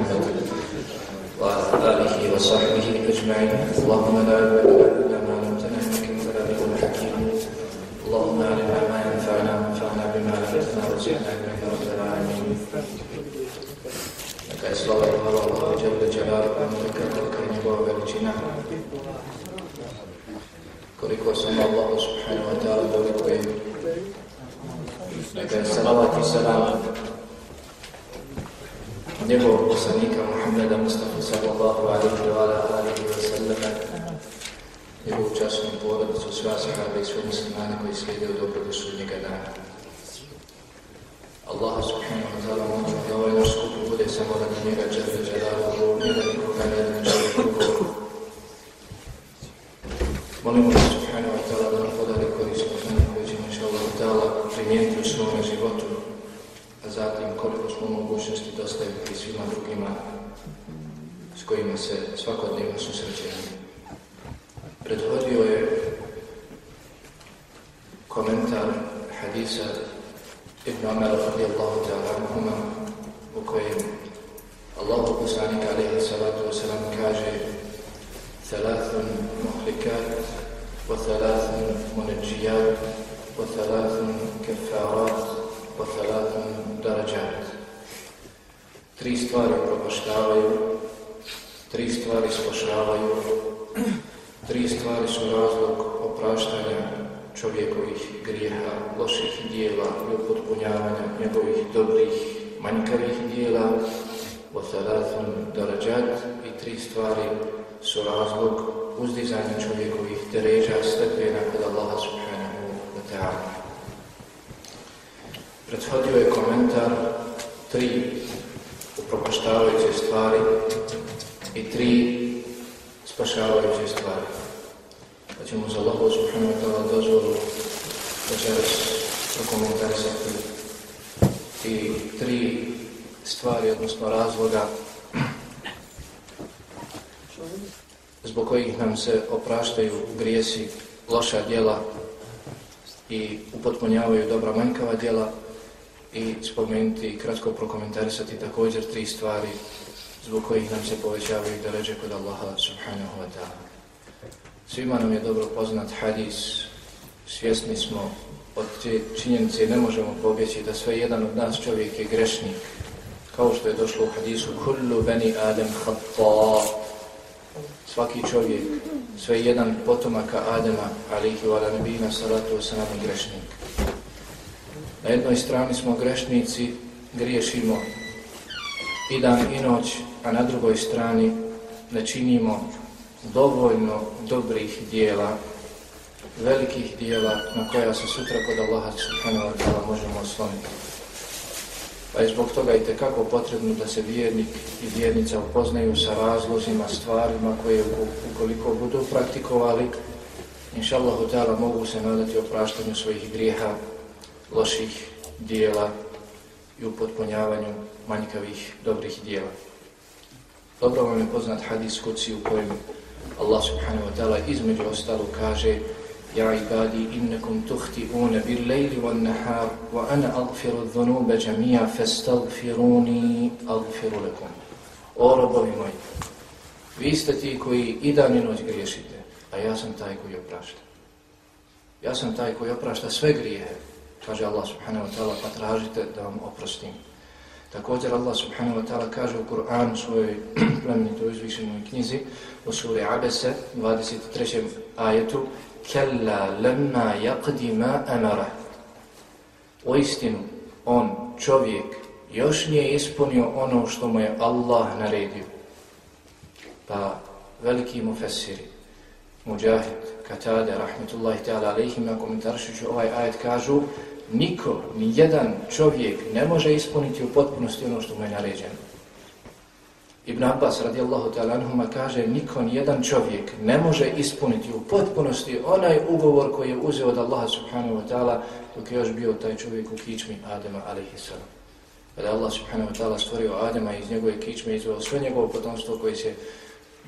محمد وعلى آله وصحبه أجمعين اللهم لا علم إلا ما علمتنا إنك أنت العليم الحكيم اللهم علمنا ما ينفعنا وانفعنا بما علمتنا وزدنا علما يا رب العالمين Allah i Đele Đelalu, neka kolika je njegova veličina. Koliko sam Allah subhanahu wa ta'ala doliko je. Neka je salavat i salam njegovog poslanika Muhammeda Mustafa sallallahu alaihi wa alaihi wa sallam njegovu časnu porodicu, sva sahabe i sve muslimane koji slijede u dobro do sudnjega dana. Allah subhanahu wa ta'ala molim da ovaj naš skup bude samo radi njega džele dželalu, ne da nikoga ne da ničega dostaviti svima drugima s kojima se svakodnevno susrećemo. Predhodio je komentar hadisa Ibn Umar radijallahu ta'ala anhuma u kojem Allah poslanik alaihi salatu wasalam kaže ثلاث محركات وثلاث منجيات وثلاث كفارات وثلاث درجات Tri stvari propaštavaju, tri stvari spašavaju, tri stvari su razlog opraštanja čovjekovih grijeha, loših dijela i upotpunjavanja njegovih dobrih, manjkavih dijela, o sadatun darađat i tri stvari su razlog uzdizanja čovjekovih deređa stepena kod Allaha subhanahu wa ta'ala. Prethodio je komentar tri upropaštavajuće stvari i tri spašavajuće stvari. Pa ćemo za Allah subhanahu wa ta'ala dozvolu večeras prokomentarisati i tri stvari, odnosno razloga zbog kojih nam se opraštaju grijesi, loša djela i upotpunjavaju dobra manjkava djela i spomenuti i kratko prokomentarisati također tri stvari zbog kojih nam se povećavaju da ređe kod Allaha subhanahu wa ta'ala. Svima nam je dobro poznat hadis, svjesni smo od te činjenice, ne možemo pobjeći da sve jedan od nas čovjek je grešnik, kao što je došlo u hadisu kullu bani adem hatta svaki čovjek, sve jedan potomaka Adema, alihi wa nabina salatu wa salam, grešnik. Na jednoj strani smo grešnici, griješimo i dan i noć, a na drugoj strani ne činimo dovoljno dobrih dijela, velikih dijela na koja se sutra kod Allaha subhanahu wa ta'ala možemo osloniti. Pa je zbog toga i tekako potrebno da se vjernik i vjernica upoznaju sa razlozima, stvarima koje ukoliko budu praktikovali, inša Allahu ta'ala mogu se nadati opraštanju svojih grijeha, loših dijela i upotpunjavanju manjkavih dobrih dijela. Dobro vam je poznat hadis kuci u kojem Allah subhanahu wa ta'ala između ostalo kaže Ja ibadi innekum tuhti'une bil lejli wal nahar wa ana agfiru dhunube džamija fastagfiruni agfiru lekum. O robovi moji, vi ste ti koji i dan i noć griješite, a ja sam taj koji oprašta. Ja sam taj koji oprašta sve grijehe, kaže Allah subhanahu wa ta'ala, pa tražite da vam oprostim. Također Allah subhanahu wa ta'ala kaže u Kur'anu svojoj plemenitoj izvišenoj knjizi u suri Abese 23. ajetu Kella lemma yaqdi ma amara U istinu, on, čovjek, još nije ispunio ono što mu je Allah naredio. Pa veliki mufessiri, Mujahid, Katade, rahmetullahi ta'ala alaihima, komentaršiću ovaj ajet kažu niko, ni jedan čovjek ne može ispuniti u potpunosti ono što mu je naređeno. Ibn Abbas radijallahu ta'ala anhuma kaže niko, ni jedan čovjek ne može ispuniti u potpunosti onaj ugovor koji je uzeo od Allaha subhanahu wa ta'ala dok je još bio taj čovjek u kičmi Adema alaihi sallam. Kada Allah subhanahu wa ta'ala stvorio Adema iz njegove kičme izveo sve njegovo potomstvo koji će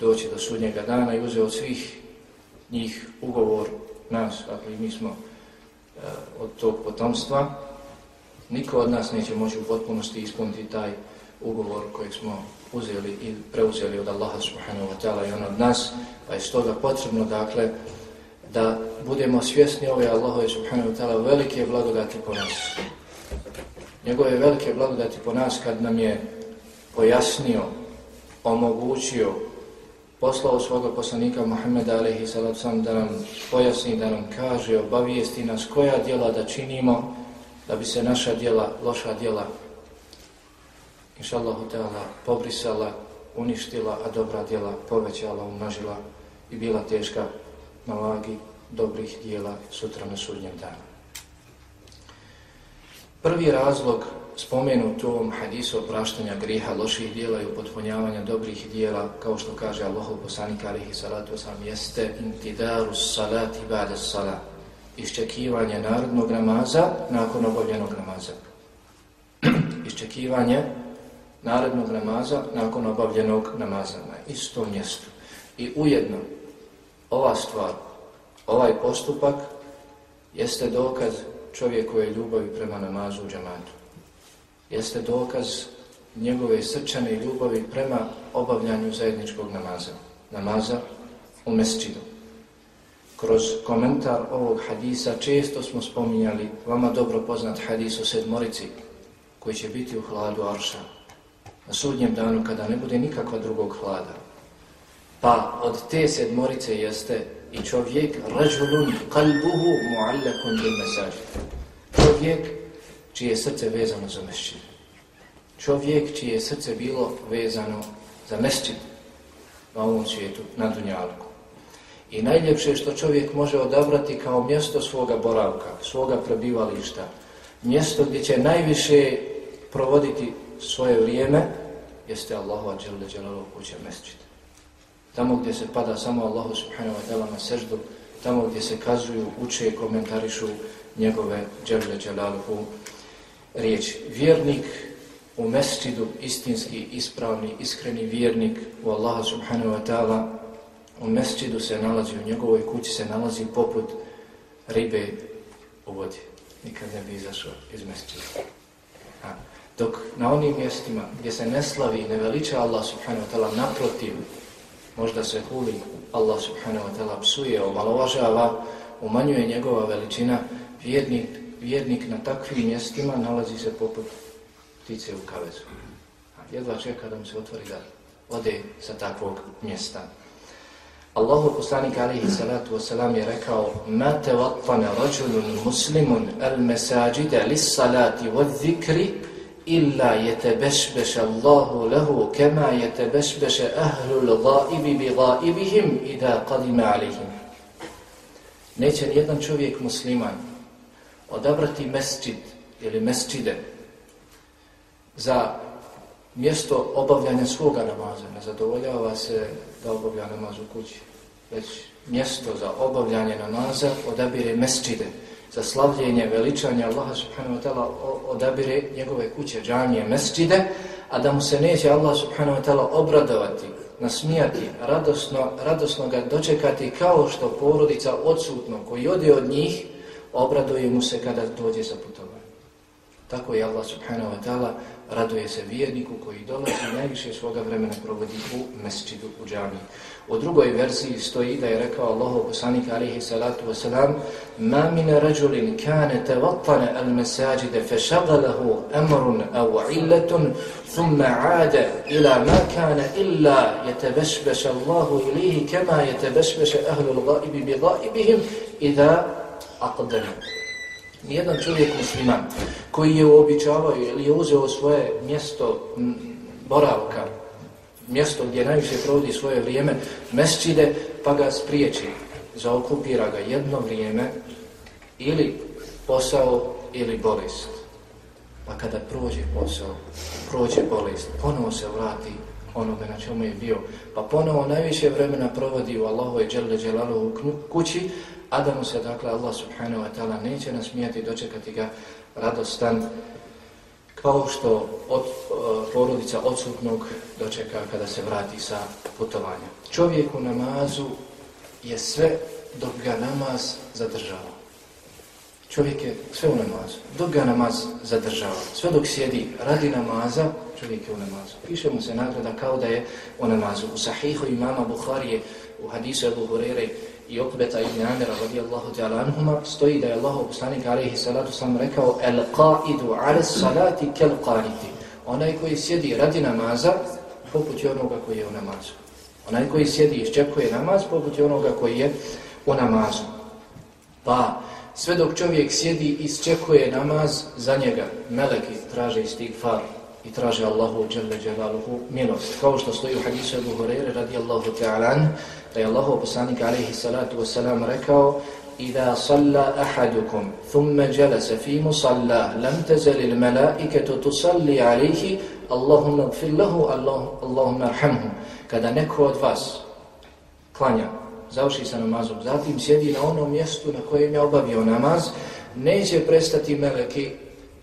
doći do sudnjega dana i uzeo od svih njih ugovor nas, dakle mi smo od tog potomstva, niko od nas neće moći u potpunosti ispuniti taj ugovor koji smo uzeli i preuzeli od Allaha subhanahu wa ta'ala i on od nas, pa je stoga potrebno, dakle, da budemo svjesni ove Allahove subhanahu wa ta'ala velike blagodati po nas. Njegove velike blagodati po nas kad nam je pojasnio, omogućio, poslao svoga poslanika Muhammeda alaihi sallam da nam pojasni, da nam kaže, obavijesti nas koja djela da činimo da bi se naša djela, loša djela inša Allahu Teala pobrisala, uništila, a dobra djela povećala, umnožila i bila teška na vagi dobrih djela sutra na sudnjem danu. Prvi razlog spomenu u ovom hadisu opraštanja griha, loših dijela i upotpunjavanja dobrih dijela, kao što kaže Allahov poslanik alihi salatu osam, jeste intidaru salati ba'da salat, iščekivanje narodnog namaza nakon obavljenog namaza. iščekivanje narodnog namaza nakon obavljenog namaza na istom mjestu. I ujedno, ova stvar, ovaj postupak, jeste dokaz čovjekove ljubavi prema namazu u džamatu jeste dokaz njegove srčane ljubavi prema obavljanju zajedničkog namaza, namaza u mesčidu. Kroz komentar ovog hadisa često smo spominjali vama dobro poznat hadis o sedmorici koji će biti u hladu Arša na sudnjem danu kada ne bude nikakva drugog hlada. Pa od te sedmorice jeste i čovjek rađulun kalbuhu muallakun bil mesađi. Čovjek čije srce vezano za mešćin. Čovjek čije srce bilo vezano za mešćin na ovom svijetu, na Dunjalku. I najljepše što čovjek može odabrati kao mjesto svoga boravka, svoga prebivališta, mjesto gdje će najviše provoditi svoje vrijeme, jeste Allahu dželle dželalu kuća mesdžid. Tamo gdje se pada samo Allahu subhanahu wa ta'ala na seždu, tamo gdje se kazuju, uče, i komentarišu njegove dželle dželaluhu riječ vjernik u mesčidu, istinski, ispravni, iskreni vjernik u Allaha subhanahu wa ta'ala, u mesčidu se nalazi, u njegovoj kući se nalazi poput ribe u vodi. Nikad ne bi izašao iz mesčida. A, dok na onim mjestima gdje se ne slavi, ne veliča Allah subhanahu wa ta'ala, naprotiv, možda se huli, Allah subhanahu wa ta'ala psuje, omalovažava, umanjuje njegova veličina, vjernik vjernik na takvim mjestima nalazi se poput ptice u kavezu. Jedva čeka da mu se otvori da ode sa takvog mjesta. Allahu poslanik alihi salatu wasalam je rekao Ma te vatfane rađulun muslimun al mesađide lis salati wa zikri illa yetebešbeš Allahu lehu kema yetebešbeš ahlul gaibi bi gaibihim ida qadima alihim. Neće nijedan čovjek musliman odabrati mesčid ili mesčide za mjesto obavljanja svoga namaza. Ne zadovoljava se da obavlja namaz u kući, već mjesto za obavljanje namaza odabire mesčide za slavljenje, veličanje Allaha subhanahu wa ta'ala odabire njegove kuće, džanije, mesčide, a da mu se neće Allah subhanahu wa ta'ala obradovati, nasmijati, radosno, radosno ga dočekati kao što porodica odsutno koji ode od njih, obraduje mu se kada dođe za putovanje. Tako je Allah subhanahu wa ta'ala raduje se vjerniku koji dolazi najviše svoga vremena provodi u mesčidu, u džami. U drugoj verziji stoji da je rekao Allahu poslanik alihi salatu wasalam Ma min rađulin kane tevattane al mesajide fe šagalahu amrun au illetun thumma ade ila ma kane illa jetebešbeša Allahu ilihi kema jetebešbeša ahlul gaibi bi gaibihim idha aqdan. Nijedan čovjek musliman koji je uobičavao ili je uzeo svoje mjesto boravka, mjesto gdje najviše provodi svoje vrijeme, mesčide pa ga spriječi, zaokupira ga jedno vrijeme ili posao ili bolest. Pa kada prođe posao, prođe bolest, ponovo se vrati onoga na čemu je bio, pa ponovo najviše vremena provodi u Allahove dželle dželalu u kući, a da mu se, dakle, Allah subhanahu wa ta'ala neće nasmijati dočekati ga radostan kao što od, e, porodica odsutnog dočeka kada se vrati sa putovanja. Čovjek u namazu je sve dok ga namaz zadržava. Čovjek je sve u namazu, dok ga namaz zadržava. Sve dok sjedi radi namaza, čovjek je u namazu. Piše mu se nagrada kao da je u namazu. U sahihu imama Buharije, u hadisu Ebu Hurere i Okbeta ibn Amira radijallahu ta'ala anhuma, stoji da je Allah poslanik alaihi salatu sam rekao El qa'idu ala salati kel qaniti. Onaj koji sjedi radi namaza, poput je onoga koji je u namazu. Onaj koji sjedi i iščekuje namaz, poput je onoga koji je u namazu. Pa, sve dok čovjek sjedi i iščekuje namaz, za njega meleki traže istighfar i traže Allahu dželle dželaluhu milost. Kao što stoji u hadisu Abu Hurajre radijallahu ta'ala da je Allahu poslanik alejhi salatu vesselam rekao إذا صلى أحدكم ثم جلس في مصلى لم تزل الملائكة تصلي عليه اللهم اغفر له اللهم ارحمه kada neko od vas klanja, završi sa namazom, zatim sjedi na onom mjestu na kojem je obavio namaz, neće prestati meleki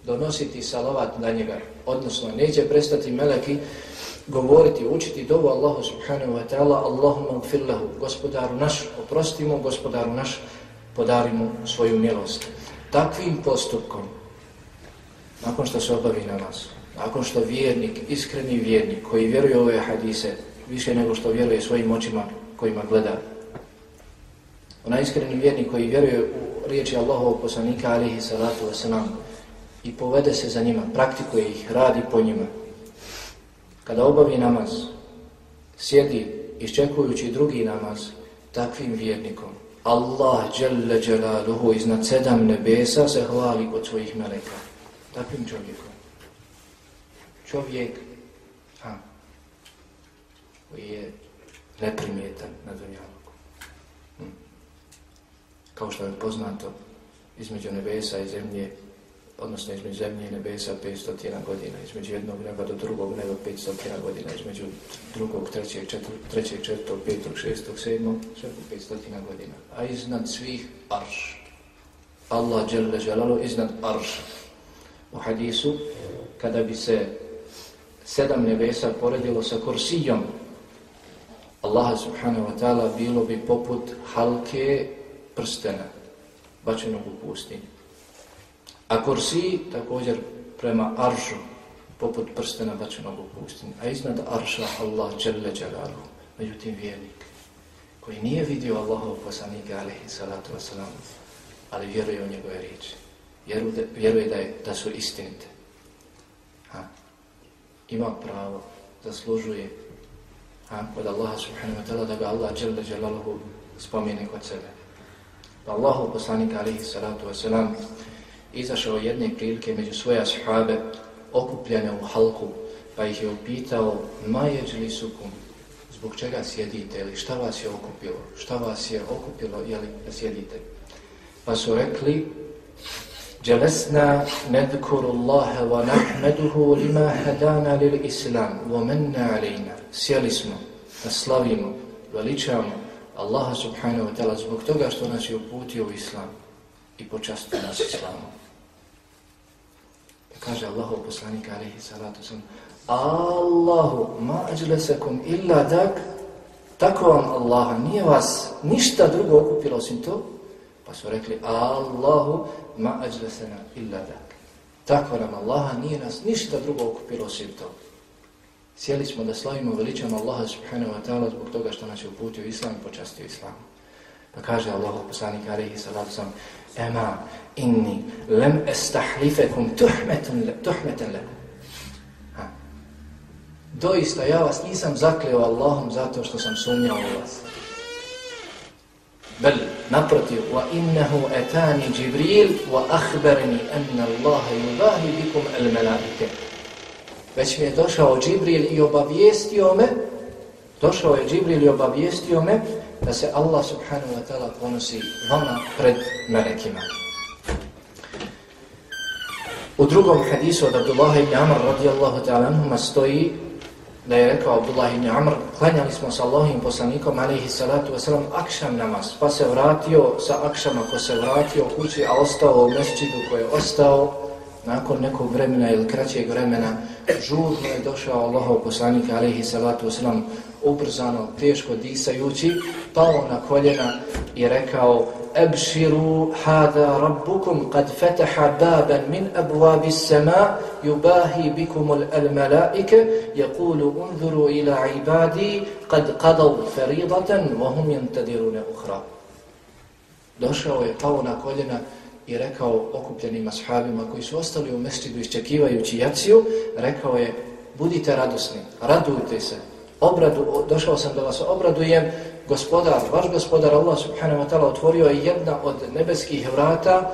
donositi salavat na njega, odnosno neće prestati meleki govoriti, učiti dovu Allahu subhanahu wa ta'ala Allahumma gfir lahu, gospodaru naš, oprosti mu, gospodaru naš, podari mu svoju milost. Takvim postupkom, nakon što se obavi nas nakon što vjernik, iskreni vjernik, koji vjeruje u ove hadise, više nego što vjeruje svojim očima kojima gleda, onaj iskreni vjernik koji vjeruje u riječi Allahovog poslanika, alihi salatu wasalam, i povede se za njima, praktikuje ih, radi po njima, kada obavi namaz, sjedi iščekujući drugi namaz, takvim vjernikom, Allah dželle dželaluhu iznad sedam nebesa se hvali kod svojih meleka. Takvim čovjekom. Čovjek ha, koji je neprimjetan na dunjaluku. Hm. Kao što je poznato, između nebesa i zemlje odnosno između zemlje i nebesa 500 godina, između jednog neba do drugog neba 500 godina, između drugog, trećeg, četvr, trećeg, četvrtog, petog, šestog, sedmog, sve po 500 godina. A iznad svih arš. Allah dželle dželalu iznad arš. U hadisu, kada bi se sedam nebesa poredilo sa kursijom, Allaha subhanahu wa ta'ala bilo bi poput halke prstena, bačenog u pustinju. A kursi također prema aršu, poput prstena bačenog u pustinu. A iznad arša Allah dželle dželaluhu. međutim vjernik, koji nije vidio Allahov poslanika, alaihi salatu wasalam, ali vjeruje u njegove riječi. Vjeruje, vjeruje da, je, da su istinite. Ha? Ima pravo, zaslužuje ha? od Allaha subhanahu wa ta'ala da ga Allah dželle dželaluhu spomine kod sebe. Pa Allahov poslanika, alaihi salatu wasalam, izašao jedne prilike među svoje ashabe okupljene u halku, pa ih je upitao ma jeđli sukum, zbog čega sjedite? Ili šta vas je okupilo, šta vas je okupilo? Jeli da sjedite. Pa su rekli Jalesna nadhkuru Allaha wa nahmaduhu lima hadana lil Islam wa manna alayna. Sjeli smo da slavimo, veličamo Allaha subhanahu wa ta'ala zbog toga što nas je uputio u Islam i počastio nas Islamom. Kaže Allahu poslanik alaihi salatu sam Allahu ma ajlasakum illa dak tako vam Allaha nije vas ništa drugo okupilo osim to. Pa su rekli Allahu ma ajlasana illa dak tako nam Allaha nije nas ništa drugo okupilo osim to. Sjeli smo da slavimo veličamo Allaha subhanahu wa ta'ala zbog toga što nas je uputio islam i počastio islam pa kaže Allahu poslanik alejhi salatu sam ema inni lem estahlifekum tuhmeten lekum. Doista, ja vas nisam zakleo Allahom zato što sam sumnjao u vas. Bel, naprotiv, wa innehu etani Jibril wa ahberni enna Allahe yudahi bikum el melabike. Već mi je došao Jibril i obavijestio me, došao je Jibril i obavijestio me da se Allah subhanahu wa ta'ala ponosi vama pred melekima. U drugom hadisu od Abdullah ibn Amr radijallahu ta'ala anhuma stoji da je rekao Abdullah ibn Amr klanjali smo sa Allahim poslanikom alaihi salatu wasalam akšam namaz pa se vratio sa akšama ko se vratio u kući a ostao u mesčidu koji je ostao nakon nekog vremena ili kraćeg vremena žurno je došao Allahov poslanik alaihi salatu wasalam ubrzano, teško disajući, pao na koljena i rekao Ebširu hada rabbukum kad fetaha baban min abuabi sema yubahi bikum al malaike jakulu unzuru ila ibadi kad qadav feridatan vahum jantadirune uhra. Došao je, pao na koljena i rekao okupljenim ashabima koji su ostali u mestidu iščekivajući jaciju, rekao je, budite radosni, radujte se, obradu, došao sam da vas obradujem, gospodar, vaš gospodar Allah subhanahu wa ta'ala otvorio je jedna od nebeskih vrata,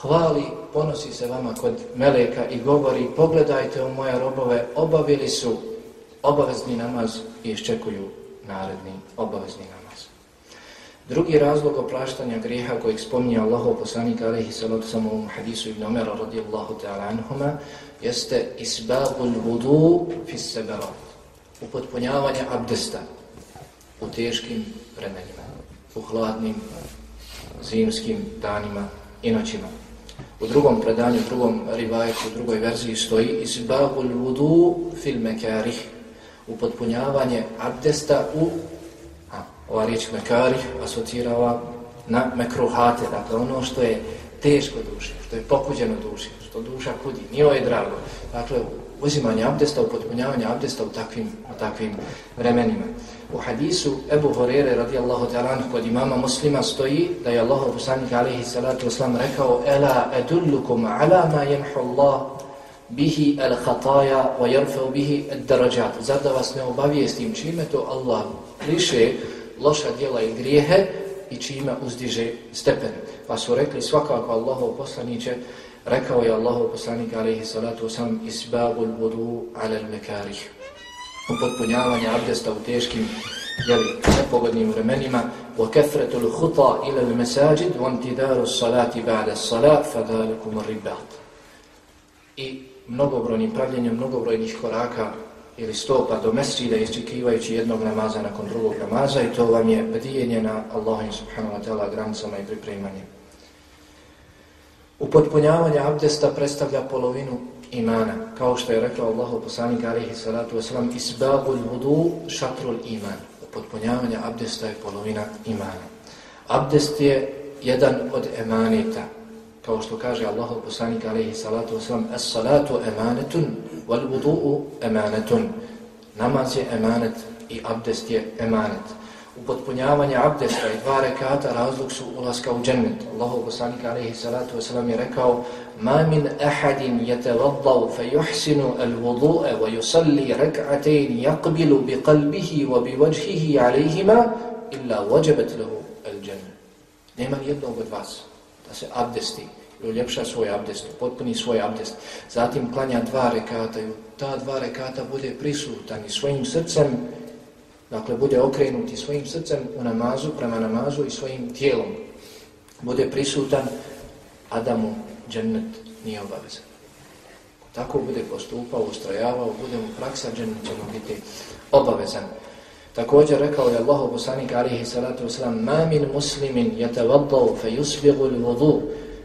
hvali, ponosi se vama kod meleka i govori, pogledajte u moje robove, obavili su obavezni namaz i iščekuju naredni obavezni namaz. Drugi razlog opraštanja grijeha kojeg spominje Allahov poslanik alaihi salatu samo u hadisu ibn Umera radijallahu ta'ala anhuma jeste isbabul vudu fis seberat upotpunjavanje abdesta u teškim vremenima, u hladnim zimskim danima i noćima. U drugom predanju, u drugom rivajetu, u drugoj verziji stoji isbabul vudu fil mekarih upotpunjavanje abdesta u a, ova riječ mekarih asocirava na mekruhate, dakle ono što je teško duše, što je pokuđeno duše, što duša kudi, nije je drago. Dakle, uzimanje abdesta, upotpunjavanje abdesta u takvim, u takvim vremenima. U hadisu Ebu Horere radijallahu ta'ala kod imama muslima stoji da je Allah poslanik alaihi salatu wasalam rekao Ela edullukum ala ma jemhu Allah bihi al khataja wa yarfau bihi ad darajat. Zar da vas ne obavijestim čime to Allah liše loša djela i grijehe i čime uzdiže stepen. Pa su rekli svakako Allahov poslaniće, rekao je Allahu poslanik alaihi salatu sam isbagul vodu ala mekarih. Upotpunjavanje abdesta u teškim jeli, nepogodnim vremenima wa kefretu l'huta ila l'mesajid wa antidaru salati ba'da salat fadalikum ribat. I mnogobrojnim pravljenjem mnogobrojnih koraka ili stopa do mesrida iščekivajući jednog namaza nakon drugog namaza i to vam je bdijenje na Allahim subhanahu wa ta'ala granicama i pripremanje. Upotpunjavanje abdesta predstavlja polovinu imana, kao što je rekao Allahu poslanik alihi salatu wasalam, isbabul vudu šatrul iman. Upotpunjavanje abdesta je polovina imana. Abdest je jedan od emaneta, kao što kaže Allahu poslanik alihi salatu wasalam, as-salatu emanetun wal vudu'u emanetun namaz je emanet i abdest je emanet upotpunjavanje abdesta i dva rekata razlog su ulaska u džennet Allahu poslanik alejhi salatu vesselam je rekao ma min ahadin yatawaddau fayuhsinu al-wudu'a wa yusalli rak'atayn yaqbilu bi qalbihi wa bi wajhihi alayhima illa wajabat lahu al-jannah nema jednog od vas da se abdesti i uljepša svoj abdest, potpuni svoj abdest. Zatim klanja dva rekata i ta dva rekata bude prisutan i svojim srcem, dakle bude okrenuti svojim srcem u namazu, prema namazu i svojim tijelom. Bude prisutan, a da mu džennet nije obavezan. Tako bude postupao, ustrojavao, bude mu praksa, džennet će mu biti obavezan. Također rekao je Allah, poslanik alihi salatu wasalam, ma min muslimin yatavaddau fe yusbigu l'vudu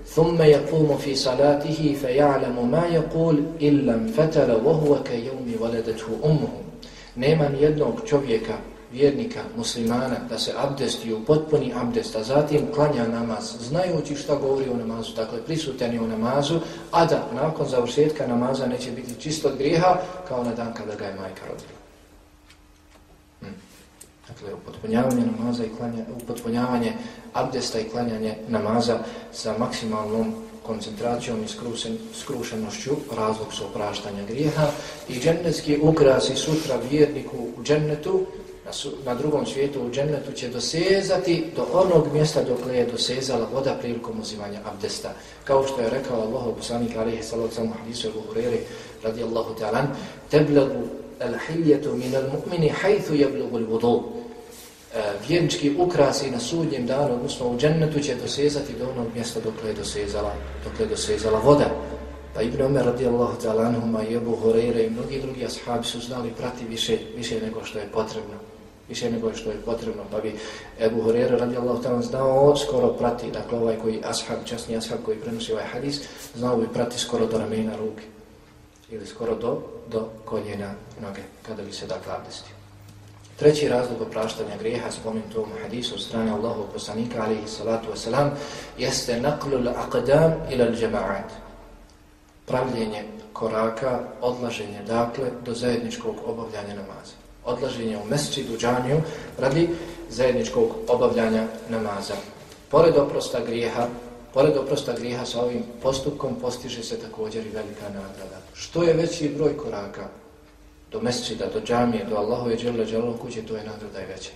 ثم يقوم في صلاته فيعلم ما يقول إلا انفتر وهو كيوم ولدته أمه Nema ni jednog čovjeka, vjernika, muslimana, da se abdesti u potpuni abdest, a zatim klanja namaz, znajući šta govori o namazu, dakle prisutan je u namazu, a da nakon završetka namaza neće biti čist od grijeha, kao na dan kada ga je majka rodila. Dakle, upotpunjavanje namaza i klanja, upotpunjavanje abdesta i klanjanje namaza sa maksimalnom koncentracijom i skrusen, skrušenošću, razlog su opraštanja grijeha i džennetski ukras i sutra vjerniku u džennetu, na, su, na drugom svijetu u džennetu će dosezati do onog mjesta dok je dosezala voda prilikom uzimanja abdesta. Kao što je rekao Allah, poslanik alihi sallahu sallam hadisu Ebu Hureri radijallahu ta'alan, teblagu al-hiljetu min al-mu'mini hajthu jeblugu al-vudu. E, vjernički ukrasi na sudnjem danu, odnosno u džennetu će dosezati do onog mjesta dokle je dosezala, dokle je dosezala voda. Pa Ibn Omer radijallahu ta'ala anhuma i Ebu Horeire i mnogi drugi ashabi su znali prati više, više nego što je potrebno. Više nego što je potrebno. Pa bi Ebu Horeire radijallahu ta'ala znao skoro prati, dakle ovaj koji ashab, časni ashab koji prenosi ovaj hadis, znao bi prati skoro do ramena ruke ili skoro do, do koljena noge, kada bi se dakle abdestio. Treći razlog opraštanja grijeha spomenutom u hadisu od strane Allahu poslanika alaihi salatu wasalam jeste naqlul aqdam ila al-jama'at. Pravljenje koraka, odlaženje dakle do zajedničkog obavljanja namaza. Odlaženje u mesčidu džaniju radi zajedničkog obavljanja namaza. Pored oprosta grijeha, pored oprosta grijeha sa ovim postupkom postiže se također i velika nagrada. Što je veći broj koraka do mesčida, do džamije, do Allahove dželle dželle kuće, to je nagrada i veća.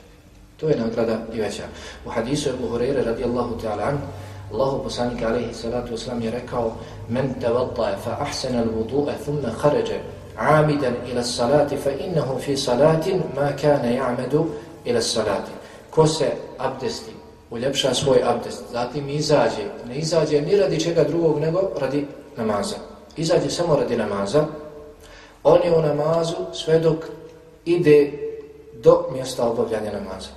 To je nagrada i veća. U hadisu Abu Hurajre radijallahu ta'ala an, Allahu poslanik alejhi salatu vesselam je rekao: "Men tawadda fa ahsana al-wudu'a thumma kharaja 'amidan ila as-salati fa innahu fi salatin ma kana ya'madu ila as-salati." Ko se abdesti, uljepša svoj abdest, zatim izađe, ne izađe ni radi čega drugog nego radi namaza. Izađe samo radi namaza, On je u namazu sve dok ide do mjesta obavljanja namaza.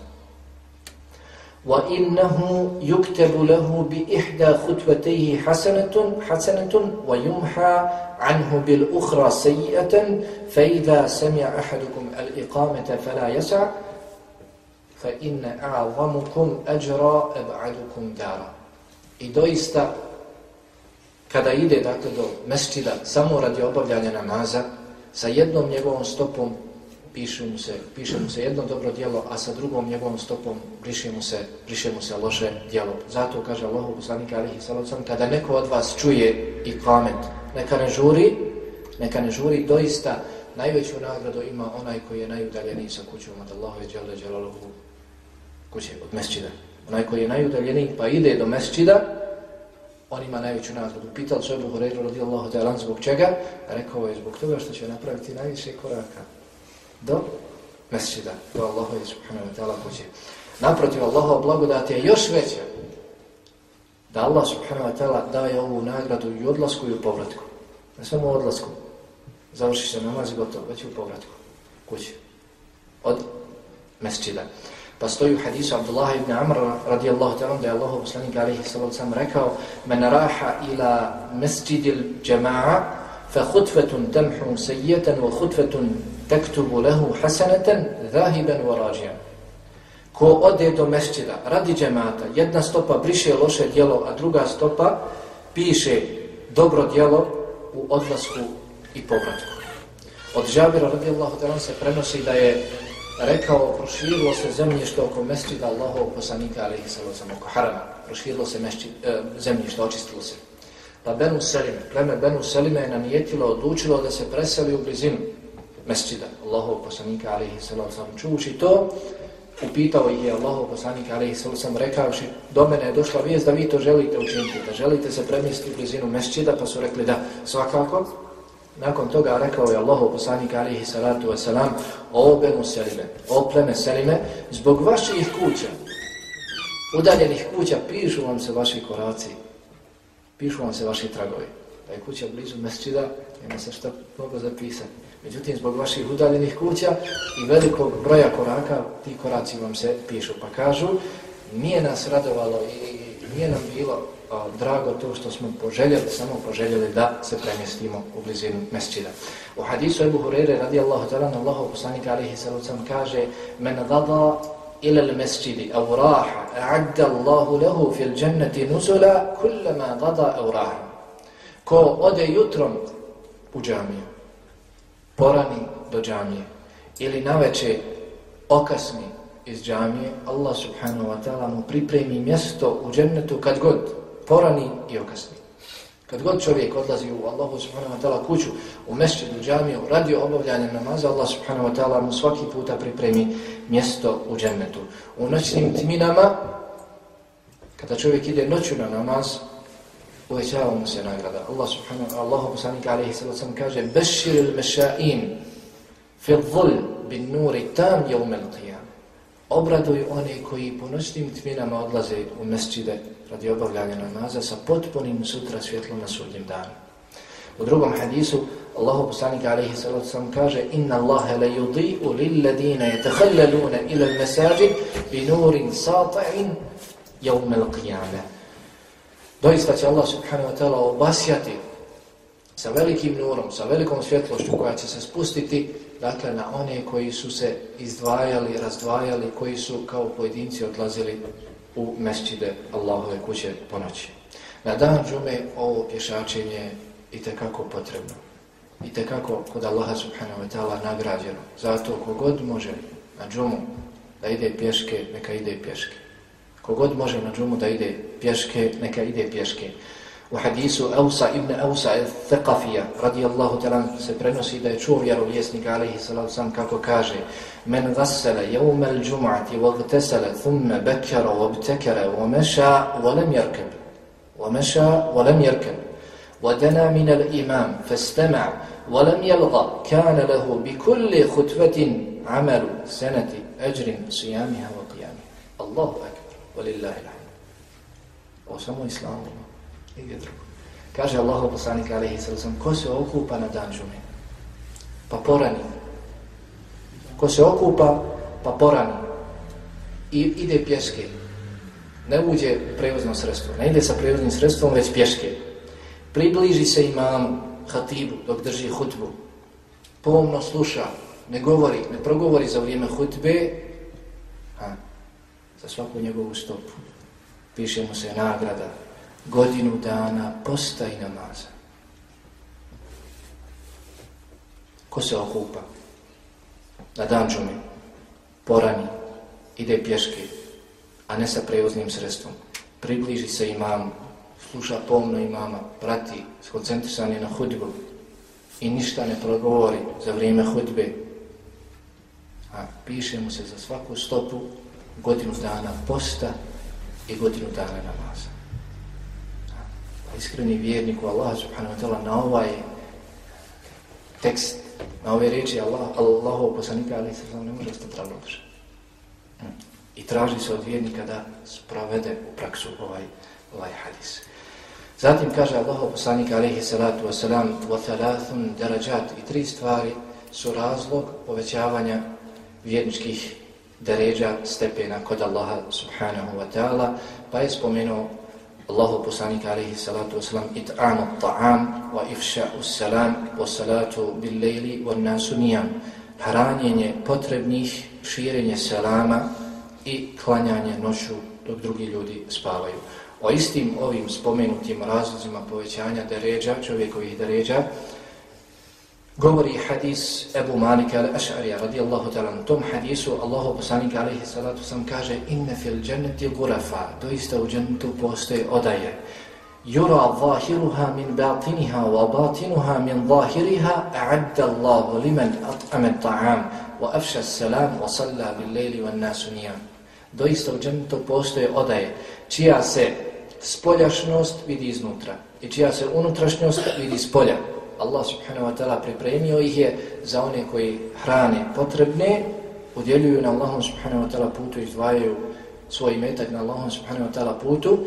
وَإِنَّهُ يُكْتَبُ لَهُ بِإِحْدَى خُتْوَتَيْهِ حَسَنَةٌ حَسَنَةٌ وَيُمْحَى عَنْهُ بِالْأُخْرَى سَيِّئَةً فَإِذَا سَمِعَ أَحَدُكُمْ الْإِقَامَةَ فَلَا يَسَعْ فَإِنَّ أَعْظَمُكُمْ أَجْرَى أَبْعَدُكُمْ دَارًا I doista, kada ide dakle do mesčida samo radi obavljanja namaza, sa jednom njegovom stopom piše mu se, piše mu se jedno dobro djelo, a sa drugom njegovom stopom briše mu se, briše mu se loše djelo. Zato kaže Allahu poslanika alihi sallam, kada neko od vas čuje i klamet, neka ne žuri, neka ne žuri, doista najveću nagradu ima onaj koji je najudaljeniji sa kućom od Allahu je djelo djelo kuće, od mesčida. Onaj koji je najudaljeniji pa ide do mesčida, on ima najveću nagradu. Pitao se Ebu Horeiru radijallahu ta'ala zbog čega? Rekao je zbog toga što će napraviti najviše koraka do mesčida, do Allaha i subhanahu wa ta'ala kuće. Naprotiv, Allaha blagodat je još veća da Allah subhanahu wa ta'ala daje ovu nagradu i odlasku i u povratku. Ne samo u odlasku. Završi se namaz i gotovo, već u povratku kuće. Od mesčida. Pa stoji u hadisu Abdullah ibn Amr radijallahu ta'ala da je Allah poslanik alaihi sallam sam rekao Men raha ila mesjidil jama'a fa khutfatun tamhu sayyatan wa khutfatun taktubu lahu hasanatan zahiban wa rajian. Ko ode do mesjida radi džemata, jedna stopa briše loše djelo, a druga stopa piše dobro djelo u odlasku i povratku. Od Žabira radijallahu ta'ala se prenosi da je rekao, proširilo se zemljište oko mesčida Allahov poslanika, ali i sallam, oko harama. Proširilo se mešči, e, zemljište, očistilo se. Pa Benu Selime, pleme Benu Selime je nanijetilo, odlučilo da se preseli u blizinu mesčida Allahov poslanika, ali i sallam. Čuvući to, upitao ih je Allahov poslanika, ali i sallam, rekavši, do mene je došla vijest da vi to želite učiniti, da želite se premjestiti u blizinu mesčida, pa su rekli da svakako, Nakon toga rekao je Allahu poslanik alihi salatu wasalam o benu selime, o pleme selime, zbog vaših kuća, udaljenih kuća, pišu vam se vaši koraci, pišu vam se vaši tragovi. Da je kuća blizu mesčida, nema se što mogu zapisati. Međutim, zbog vaših udaljenih kuća i velikog broja koraka, ti koraci vam se pišu. Pa kažu, nije nas radovalo i nije nam bilo a, drago to što smo poželjeli, samo poželjeli da se premjestimo u blizinu mesčida. U hadisu Ebu Hurere radijallahu ta'ala na Allahu poslanika alihi sallam kaže Men gada ila l mesčidi aw raha a'adda Allahu lehu fil jannati nuzula kullama gada aw raha. Ko ode jutrom u džamiju, porani do džamije ili naveče okasni iz džamije, Allah subhanahu wa ta'ala mu pripremi mjesto u džennetu kad god porani i okasni. Kad god čovjek odlazi u Allahu subhanahu wa ta'ala kuću, u mešću, u džamiju, radi obavljanje namaza, Allah subhanahu wa ta'ala mu svaki puta pripremi mjesto u džennetu. U noćnim tminama, kada čovjek ide noću na namaz, uvećava mu se nagrada. Allah subhanahu wa ta'ala, poslanika subhanahu wa ta'ala kaže Bešir il meša'in fi dhul bin nuri tam jevme qiyam. Obraduj one koji po noćnim tminama odlaze u mesčide radi obavljanja namaza sa potpunim sutra svjetlom na sudnjem danu. U drugom hadisu Allahu poslanik alejhi salatu sam kaže inna Allaha la yudhi'u lil ladina yatakhallaluna ila al-masajid bi nurin sati'in yawm al-qiyamah. Doista će Allah subhanahu wa ta'ala obasjati sa velikim nurom, sa velikom svjetlošću koja će se spustiti, dakle, na one koji su se izdvajali, razdvajali, koji su kao pojedinci odlazili u mesčide Allahove kuće po noći. Na dan džume ovo pješačenje i tekako potrebno. I tekako kod Allaha subhanahu wa ta'ala nagrađeno. Zato kogod može na džumu da ide pješke, neka ide pješke. Kogod može na džumu da ide pješke, neka ide pješke. U hadisu Eusa ibn Eusa al-Thaqafija radijallahu ta'ala se prenosi da je čuo vjerovjesnika alaihi salatu sam kako kaže Men gassele jevme l-đum'ati vagtesele thumme bekara vabtekara vameša volem jerkeb vameša volem jerkeb ودنا من الإمام فاستمع ولم يلغى كان له بكل خطبة عمل سنة أجر صيامها وقيامها الله أكبر ولله الحمد وسمو إسلام الله nigdje drugo. Kaže Allah poslanik alaihi sallam, ko se okupa na dan džume? Pa porani. Ko se okupa, pa porani. I ide pješke. Ne uđe prevozno sredstvo. Ne ide sa prevoznim sredstvom, već pješke. Približi se imam hatibu dok drži hutbu. Pomno sluša. Ne govori, ne progovori za vrijeme hutbe. Ha, za svaku njegovu stopu. Piše mu se nagrada, godinu dana posta i namaza. Ko se okupa? Na dan džume, porani, ide pješke, a ne sa prevoznim sredstvom. Približi se imamu, sluša pomno imama, prati, skoncentrisan je na hudbu i ništa ne progovori za vrijeme hudbe. A piše mu se za svaku stopu godinu dana posta i godinu dana namaza iskreni vjernik u Allah subhanahu wa ta'ala na ovaj tekst, na ove riječi Allah, Allahov poslanika, ali se sam ne može ostati ravnodušan. Mm. I traži se od vjernika da sprovede u praksu ovaj, ovaj hadis. Zatim kaže Allahov poslanika, alaihi salatu wasalam, wa thalathun darajat, i tri stvari su razlog povećavanja vjerničkih deređa stepena kod Allaha subhanahu wa ta'ala, pa je spomenuo Allahu poslanik alaihi salatu wasalam it'amu ta'am wa ifsha'u salam wa salatu bil lejli wa nasu nijam hranjenje potrebnih širenje selama i klanjanje noću dok drugi ljudi spavaju. O istim ovim spomenutim razlozima povećanja deređa, čovjekovih deređa, govori hadis Ebu Malika al-Ash'ari radijallahu ta'ala. U tom hadisu Allahu poslanik alaihi salatu sam kaže inne fil dženneti gurafa, doista u džennetu postoje odaje. Jura zahiruha min batiniha wa batinuha min zahiriha a'adda Allahu liman at'ama ta'am wa afša salam wa salla bil lejli wa nasu nijam. Doista u džennetu postoje odaje čija se spoljašnost vidi iznutra i čija se unutrašnjost vidi spolja. Allah subhanahu wa ta'ala pripremio ih je za one koji hrane potrebne, udjeljuju na Allahom subhanahu wa ta'ala putu, izdvajaju svoj metak na Allahom subhanahu wa ta'ala putu,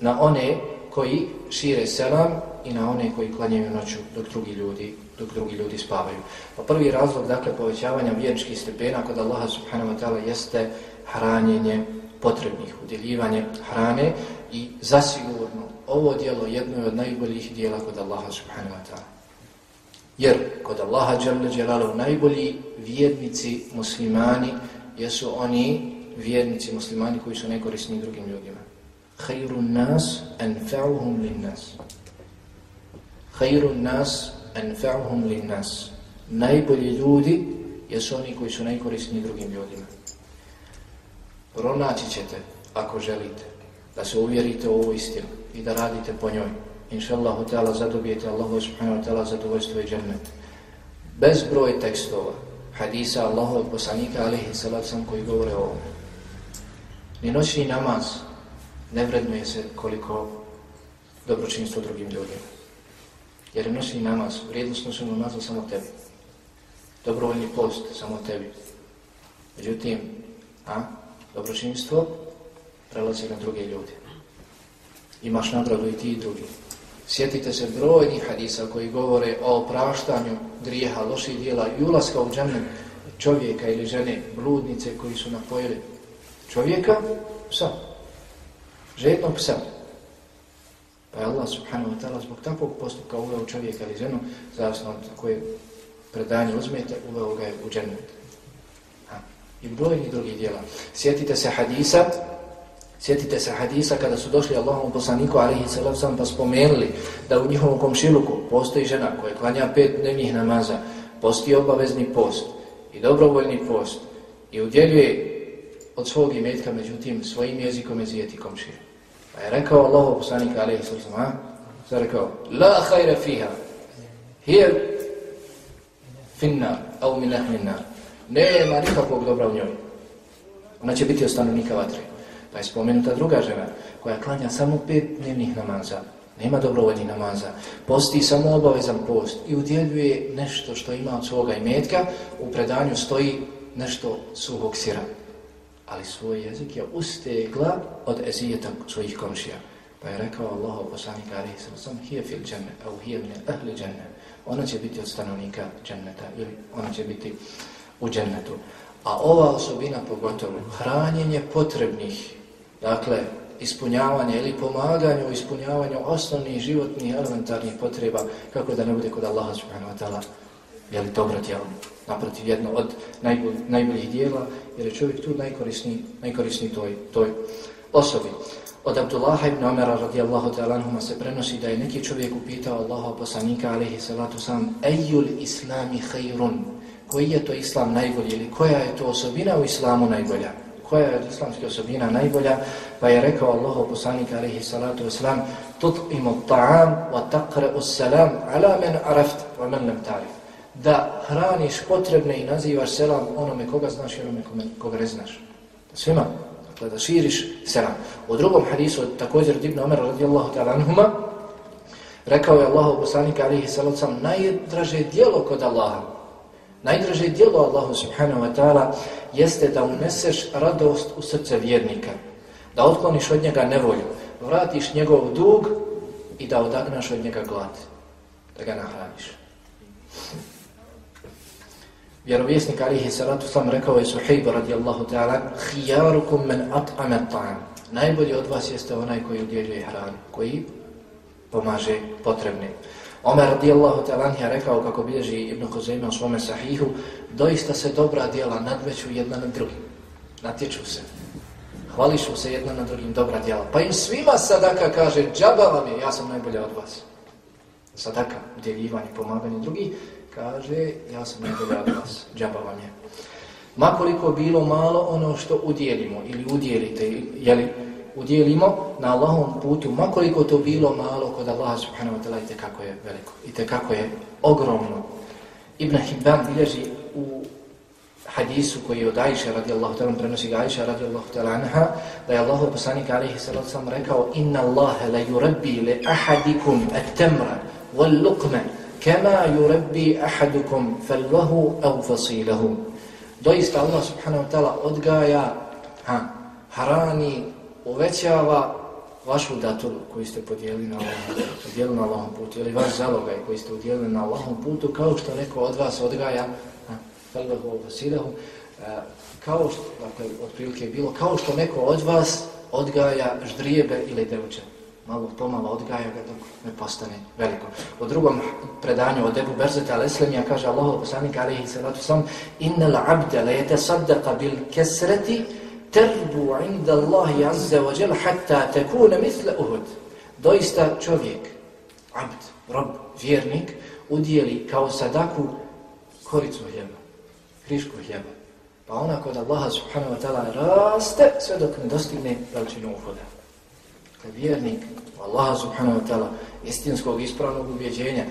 na one koji šire selam i na one koji klanjaju noću dok drugi ljudi dok drugi ljudi spavaju. Pa prvi razlog dakle povećavanja vjerničkih stepena kod Allaha subhanahu wa ta'ala jeste hranjenje potrebnih, udjeljivanje hrane i zasigurno ovo dijelo jedno je od najboljih dijela kod Allaha subhanahu wa ta'ala. Jer kod Allaha Đerle dželalu najbolji vjernici muslimani jesu oni vjernici muslimani koji su nekorisni drugim ljudima. Khairun nas anfa'uhum lin nas. Khairun nas anfa'uhum lin nas. Najbolji ljudi jesu oni koji su najkorisni drugim ljudima. Pronaći ćete, ako želite, da se uvjerite u ovu istinu i da radite po njoj inša Allahu ta'ala zadobijete Allahu subhanahu wa ta'ala zadovoljstvo i džennet. Bezbroj tekstova, hadisa Allahu od poslanika alihi salacom koji govore o ovome. Ni noćni namaz ne vrednuje se koliko dobročinstvo drugim ljudima. Jer je noćni namaz, vrijednost noćnog namaza samo tebi. Dobrovoljni post samo tebi. Međutim, a, dobročinstvo prelazi na druge ljude. Imaš nagradu i ti i drugi. Sjetite se brojnih hadisa koji govore o opraštanju grijeha, loših dijela i ulaska u džanet čovjeka ili žene, bludnice koji su napojili čovjeka, psa, žetnog psa. Pa je Allah subhanahu wa ta'ala zbog takvog postupka uveo čovjeka ili ženu, zavisno od koje predanje uzmete, uveo ga je u džennet. I brojni drugih dijela. Sjetite se hadisa, sjetite se hadisa kada su došli Allahom poslaniku, alihi sallam sam pa spomenuli da u njihovom komšiluku postoji žena koja klanja pet dnevnih namaza, posti obavezni post i dobrovoljni post i udjeljuje od svog imetka, međutim, svojim jezikom je zijeti komšir. Pa je rekao Allah, poslanik alaihi sallam, a? Sada rekao, la hajra fiha, hier finna, au minah ahminna. Nema nikakvog dobra u njoj. Ona će biti od stanovnika vatre. Pa je spomenuta druga žena, koja klanja samo pet dnevnih namaza, nema dobrovoljnih namaza, posti samo obavezan post i udjeljuje nešto što ima od svoga imetka, u predanju stoji nešto suhog sira ali svoj jezik je ustegla od ezijeta svojih komšija. Pa je rekao Allah poslanik alihi sallam, hije fil džene, au hije min ahli džene. Ona će biti od stanovnika dženeta ili ona će biti u džennetu. A ova osobina pogotovo, hranjenje potrebnih, dakle, ispunjavanje ili pomaganje u ispunjavanju osnovnih životnih elementarnih potreba, kako da ne bude kod Allaha subhanahu wa ta'ala, je li dobro tijelo? naprotiv jedno od najbolj, najboljih dijela, jer je čovjek tu najkorisniji, najkorisniji toj, toj osobi. Od Abdullaha ibn Omera radijallahu ta'ala anhuma se prenosi da je neki čovjek upitao Allaha poslanika alaihi salatu sam Ejul islami hajrun Koji je to islam najbolji ili koja je to osobina u islamu najbolja? Koja je islamska osobina najbolja? Pa je rekao Allaha poslanika alaihi salatu wasalam Tut'imu ta'am wa taqra'u salam ala men araft wa men lam ta'rif da hraniš potrebne i nazivaš selam onome koga znaš i onome koga ne znaš. Svima, dakle da širiš selam. U drugom hadisu, također od Ibn Omer radijallahu ta'ala anhuma, rekao je Allahu poslanika alihi salacom, najdraže dijelo kod Allaha, najdraže djelo Allahu subhanahu wa ta'ala jeste da uneseš radost u srce vjernika, da otkloniš od njega nevolju, vratiš njegov dug i da odagnaš od njega glad, da ga nahraniš. Vjerovjesnik alihi salatu sam rekao je Suhejba radijallahu ta'ala Hijarukum men at'ame ta'am Najbolji od vas jeste onaj koji udjeljuje hranu, koji pomaže potrebnim. Omer radijallahu ta'ala je rekao kako bilježi Ibn Kozema u svome sahihu doista se dobra djela nadveću jedna na drugim. Natječu se. Hvališu se jedna na drugim dobra djela. Pa im svima sadaka kaže džaba vam je, ja sam najbolja od vas. Sadaka, udjeljivanje, pomaganje drugih kaže, ja sam najbolja od vas, džaba vam je. Makoliko bilo malo ono što udjelimo ili udjelite, jeli udjelimo na Allahovom putu, makoliko to bilo malo kod Allaha subhanahu wa ta'la, i kako je veliko, i kako je ogromno. Ibn Hibban bilježi u hadisu koji je od Aisha radijallahu ta'ala, prenosi ga Aisha radijallahu ta'ala anha, da je Allahov poslanik alaihi salatu sam rekao, inna Allahe la yurabbi li ahadikum at temra wal lukme kema yurabbi ahadukum fallahu aw fasilahu doista Allah subhanahu wa ta'ala odgaja ha, harani uvećava vašu datulu koju ste podijelili na Allahom, podijelili na Allahom putu ili vaš zalogaj koji ste udjelili na Allahom putu kao što neko od vas odgaja ha, vasilahu e, kao što, dakle, otprilike je bilo, kao što neko od vas odgaja ždrijebe ili devče malo pomalo odgaja ga dok ne postane veliko. U drugom predanju od Ebu Berzeta al-Eslemija kaže Allah poslanik alaihi salatu sam Innal abde le jete bil kesreti terbu inda Allahi azza wa jel hatta tekune misle uhud. Doista čovjek, abd, rob, vjernik, udijeli kao sadaku koricu hljeba, krišku hljeba. Pa ona kod Allaha subhanahu wa ta'ala raste sve dok ne dostigne veličinu Uhuda. dakle vjernik Allaha subhanahu wa ta'ala istinskog ispravnog ubjeđenja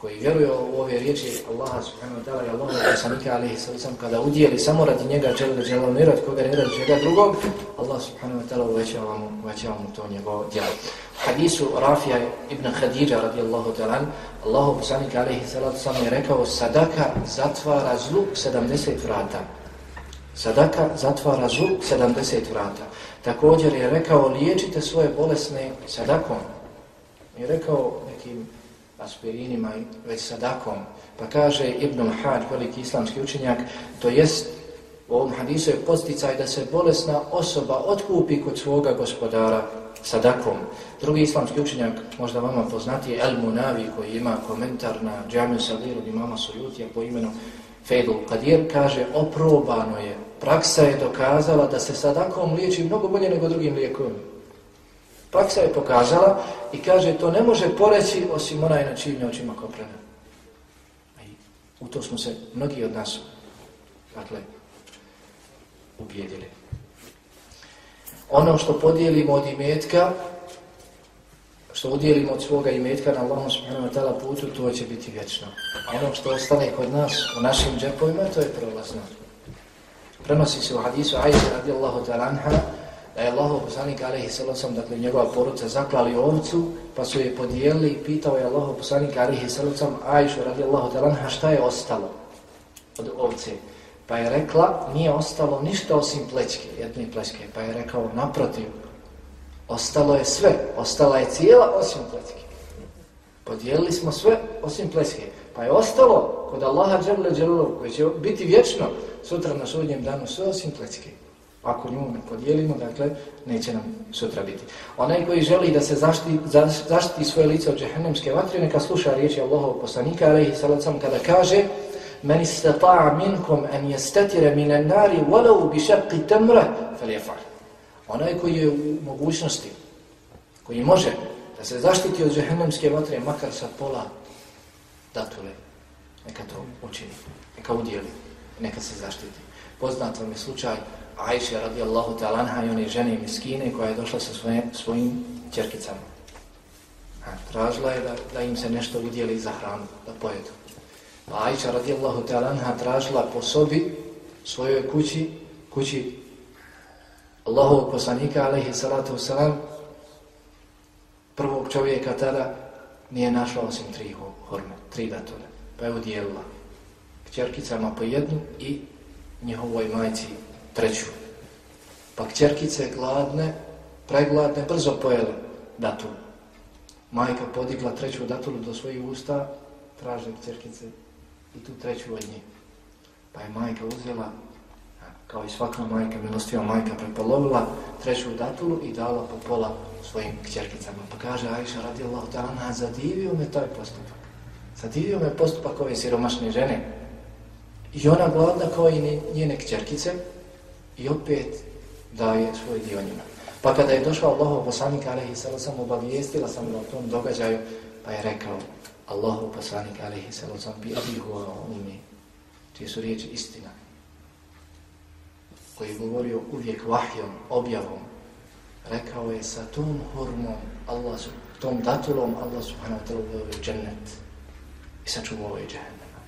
koji vjeruje u ove riječi Allaha subhanahu wa ta'ala i Allaha poslanika alihi sallam kada udijeli samo radi njega žele žele ne radi koga ne radi čega drugog Allah subhanahu wa ta'ala uvećava mu, uvećava mu to njegovo djelo. Hadisu Rafija ibn Khadija radijallahu ta'ala Allahu poslanika alihi sallam je rekao sadaka zatvara zluk 70 vrata. Sadaka zatvara zluk 70 vrata. Također je rekao, liječite svoje bolesne sadakom. Je rekao nekim aspirinima već sadakom. Pa kaže Ibn Hađ, veliki islamski učenjak, to jest U ovom hadisu je posticaj da se bolesna osoba otkupi kod svoga gospodara sadakom. Drugi islamski učenjak, možda vama poznati, El Munavi, koji ima komentar na džamiju Sadiru i mama Sujutija po imenu Fedul Kadir, kaže, oprobano je, praksa je dokazala da se sadakom liječi mnogo bolje nego drugim lijekovima. Praksa je pokazala i kaže, to ne može poreći osim onaj na čivnje očima koprena. I u to smo se mnogi od nas, dakle, ubijedili. Ono što podijelimo od imetka, što udjelimo od svoga imetka na Allahom subhanahu wa ta'ala putu, to će biti vječno. A ono što ostane kod nas, u našim džepovima, to je prolazno. Prenosi se u hadisu Aisha radijallahu ta'ala anha, da je Allahov poslanik alaihi sallam, dakle njegova poruca, zaklali ovcu, pa su je podijelili i pitao je Allahov poslanik alaihi sallam, Aisha radijallahu ta'ala anha, šta je ostalo od ovce? Pa je rekla, nije ostalo ništa osim plečke, jedne plečke. Pa je rekao, naprotiv, ostalo je sve, ostala je cijela osim plečke. Podijelili smo sve osim plečke. Pa je ostalo kod Allaha dželle dželaluhu koji će biti vječno sutra na sudnjem danu, sve osim plečke. Ako nju ne podijelimo, dakle, neće nam sutra biti. Onaj koji želi da se zaštiti, zaštiti svoje lice od džehennemske vatre, neka sluša riječi Allahov poslanika, alaihi salacom, kada kaže, men istata'a minkum an yastatira minan nari walau bi shaqqi tamra far. onaj koji je u mogućnosti koji može da se zaštiti od džehennemske vatre makar sa pola datule neka to učini neka udjeli neka se zaštiti poznat vam je slučaj Aisha radijallahu ta'ala anha i one žene miskine koja je došla sa svojim, svojim čerkicama. Tražila je da, da im se nešto udjeli za hranu, da pojedu. Pa Aisha radijallahu ta'ala anha tražila po sobi svojoj kući, kući Allahovog poslanika, alaihi salatu wasalam, prvog čovjeka tada nije našla osim tri horme, tri datule. Pa je udjelila kćerkicama po jednu i njihovoj majci treću. Pa kćerkice gladne, pregladne, brzo pojele datulu. Majka podigla treću datulu do svojih usta, traže kćerkice i tu treću od njih. Pa je majka uzela, kao i svaka majka, milostiva majka, prepolovila treću datulu i dala po pola svojim kćerkicama. Pa kaže Aisha radijallahu ta'ala, zadivio me taj postupak. Zadivio me postupak ove siromašne žene. I ona gladna kao i njene kćerkice i opet daje svoj dio njima. Pa kada je došao Allahov poslanik, alaihi sallam, sam obavijestila sam o tom događaju, pa je rekao, Allahu poslanik alaihi sallam bi abihu umi, čije su riječi istina, koji je govorio uvijek vahjom, objavom, rekao je sa tom hurmom, Allah, tom datulom, Allah subhanahu wa ta'la uveo je džennet i sačuvao je džehennema.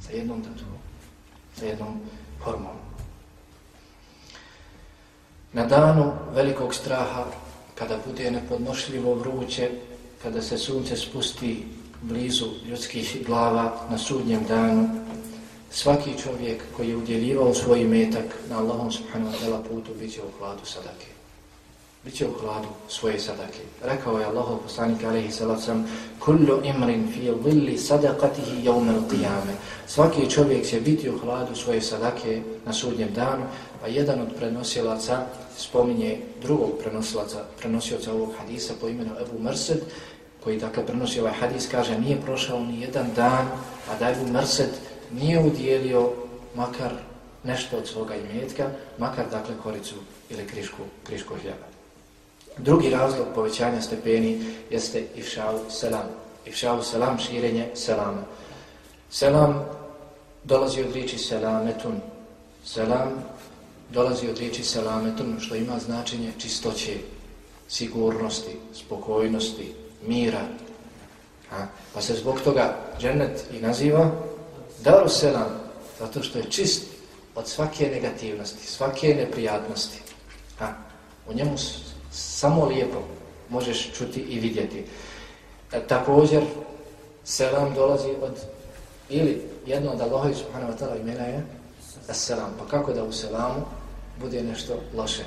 Sa jednom datulom, sa jednom hurmom. Na danu velikog straha, kada bude nepodnošljivo vruće, kada se sunce spusti blizu ljudskih glava na sudnjem danu, svaki čovjek koji je udjeljivao svoj metak na Allahom subhanahu wa ta'la putu bit će u hladu sadake. Biće u hladu svoje sadake. Rekao je Allah poslanik alaihi salacom Kullu imrin fi lilli sadakatihi jaume qiyame. Svaki čovjek će biti u hladu svoje sadake na sudnjem danu, pa jedan od prenosilaca spominje drugog prenosilaca, prenosioca ovog hadisa po imenu Ebu Mrsed, koji dakle prenosi ovaj hadis, kaže nije prošao ni jedan dan, a da Ebu Mrsed nije udjelio makar nešto od svoga imetka, makar dakle koricu ili krišku, krišku hljeba. Drugi razlog povećanja stepeni jeste ifšao selam. Ifšao selam, širenje selama. Selam dolazi od riječi selametun. Selam dolazi od riječi selametun, što ima značenje čistoće, sigurnosti, spokojnosti, mira. A, pa se zbog toga džennet i naziva Daru Selam, zato što je čist od svake negativnosti, svake neprijatnosti. A, u njemu samo lijepo možeš čuti i vidjeti. E, također, Selam dolazi od, ili jedno od Allahovi subhanahu wa ta'la imena je Selam. Pa kako da u Selamu bude nešto loše?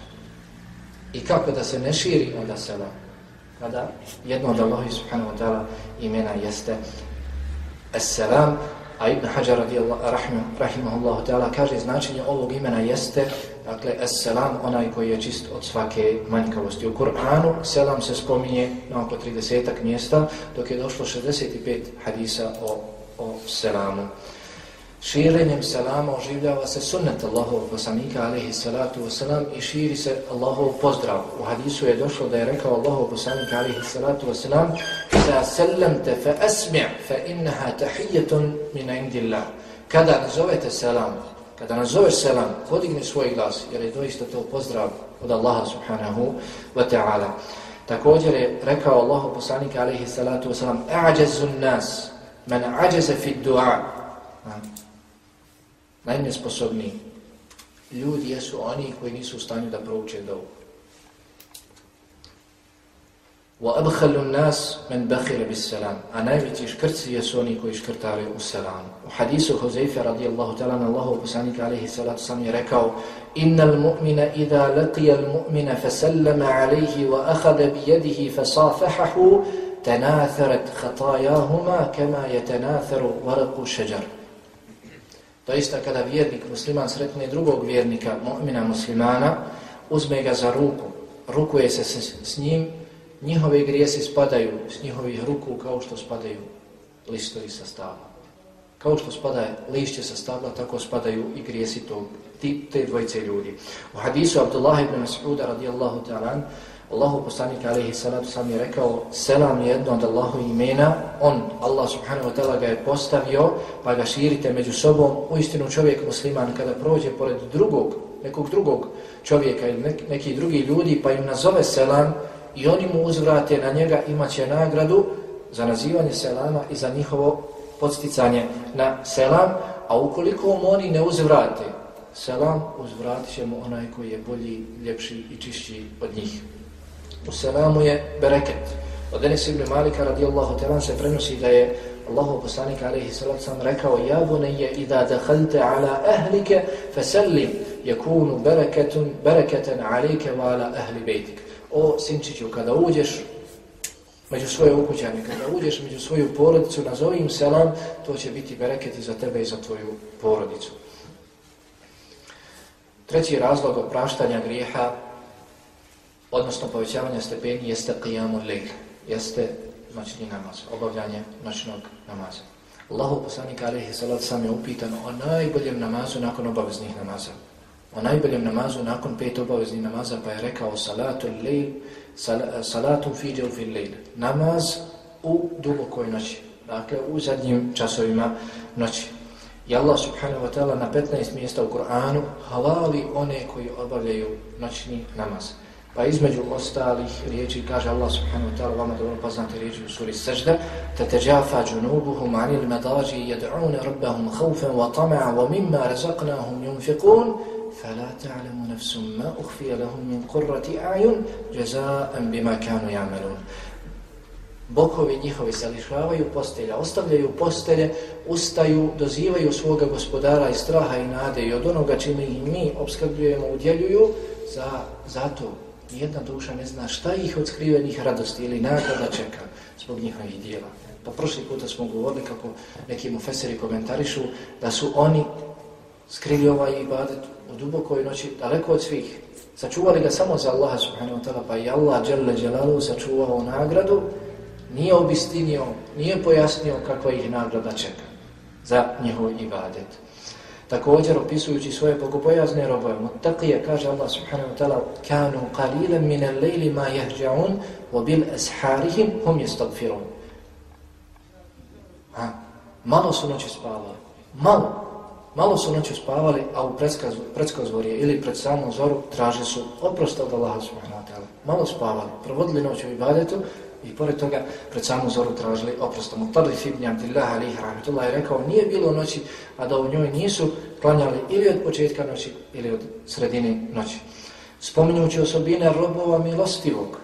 I kako da se ne širi onda Selam? kada jedno od Allahi subhanahu wa ta'ala imena jeste As-salam, A Ibn Hajar rahimahullahu ta'ala kaže značenje ovog imena jeste dakle As-Salam onaj koji je čist od svake manjkavosti. U Kur'anu selam se spominje na oko 30 mjesta dok je došlo 65 hadisa o, o selamu. Širenjem selama oživljava se sunnet Allahov poslanika alaihi salatu wasalam i širi se Allahov pozdrav. U hadisu je došlo da je rekao Allahov poslanika alaihi salatu wasalam Iza sellemte fe esmi' fe innaha tahijetun min indillah. Kada nazovete selam, kada nazoveš selam, podigni svoj glas, jer je doista to pozdrav od Allaha subhanahu wa ta'ala. Također je rekao Allahov poslanika alaihi salatu wasalam A'đezun nas, man a'đeze fi du'a najnesposobniji ljudi jesu oni koji nisu u stanju da prouče dovu. Wa abkhalu nas man bakhila bis salam. A najveći škrci jesu oni koji škrtare u selam. U hadisu Huzaifa radijallahu ta'ala na Allahu poslanika alejhi salatu sam je rekao: "Innal mu'mina idha laqiya al mu'mina fa sallama alayhi wa akhadha bi yadihi fa safahahu tanatharat Doista kada vjernik musliman sretne drugog vjernika, mu'mina muslimana, uzme ga za ruku, rukuje se s, s njim, njihove grijesi spadaju s njihovih ruku kao što spadaju listovi sa stabla. Kao što spada lišće sa stabla, tako spadaju i grijesi tog, te dvojice ljudi. U hadisu Abdullah ibn Mas'uda radijallahu ta'ala, Allahu poslanik alaihi salatu sam je rekao selam je jedno od Allahu imena on, Allah subhanahu wa ta'ala ga je postavio pa ga širite među sobom. U istinu čovjek musliman kada prođe pored drugog, nekog drugog čovjeka ili neki drugi ljudi pa im nazove selam i oni mu uzvrate na njega imaće nagradu za nazivanje selama i za njihovo podsticanje na selam. A ukoliko mu oni ne uzvrate selam uzvratit ćemo onaj koji je bolji, ljepši i čišći od njih. U selamu je bereket. Od Enes ibn Malika radijallahu ta'ala se prenosi da je Allahu poslanik alaihi salatu sam rekao Ja bunije idha dakhalte ala ahlike fasallim yakunu bereketun bereketen alike wa ala ahli bejtik. O sinčiću, kada uđeš među svoje ukućane, kada uđeš među svoju porodicu, nazovi im selam, to će biti bereket i za tebe i za tvoju porodicu. Treći razlog opraštanja grijeha odnosno povećavanje stepeni jeste qiyamul lejl, jeste znači, noćni namaz, obavljanje noćnog namaza. Allahu poslanik alaihi salatu sam je upitan o najboljem namazu nakon obaveznih namaza. O najboljem namazu nakon pet obaveznih namaza pa je rekao salatu lejl, sal, salatu fi fil lejl. Namaz u dubokoj noći, dakle u zadnjim časovima noći. I Allah subhanahu wa ta'ala na 15 mjesta u Kur'anu hvali one koji obavljaju noćni namaz. Pa između ostalih riječi kaže Allah subhanahu wa ta'ala vama dobro poznate riječi u suri Sajda te teđafa džunubuhum anil medaži jed'une rabbahum haufem wa tama'a wa mimma razaknahum yunfiqun fala ta'lamu nafsum ma uhfija lahum min kurrati a'yun jazaan bima kanu ya'malun. Bokovi njihovi se lišavaju postelja, ostavljaju postelje, ustaju, dozivaju svoga gospodara iz straha i nade i od onoga čime ih mi obskrbljujemo, udjeljuju, za, zato Nijedna duša ne zna šta ih od skrivenih radosti ili nagrada čeka zbog njihovih dijela. Pa prošli puta smo govorili kako neki mufeseri komentarišu da su oni skrili ovaj ibadet u dubokoj noći daleko od svih. Sačuvali ga samo za Allaha subhanahu wa ta'ala pa i Allah dželle dželalu sačuvao nagradu nije obistinio, nije pojasnio kakva ih nagrada čeka za njihov ibadet. Također opisujući svoje bogobojazne robove, muttaqije, kaže Allah subhanahu wa ta'ala, kanu qalilan min al-layli ma yahja'un wa bil asharihim hum yastaghfirun. Ha, malo su noći spavali. Malo. Malo su noći spavali, a u predskazvorje ili pred samom zoru traže su oprost od Allaha subhanahu wa ta'ala. Malo spavali, provodili noć u ibadetu, I pored toga, pred samu zoru tražili oprostom. Mutarlif ibn Abdillah alihi rahmetullah je rekao, nije bilo noći, a da u njoj nisu klanjali ili od početka noći, ili od sredine noći. Spominjući osobine robova milostivog,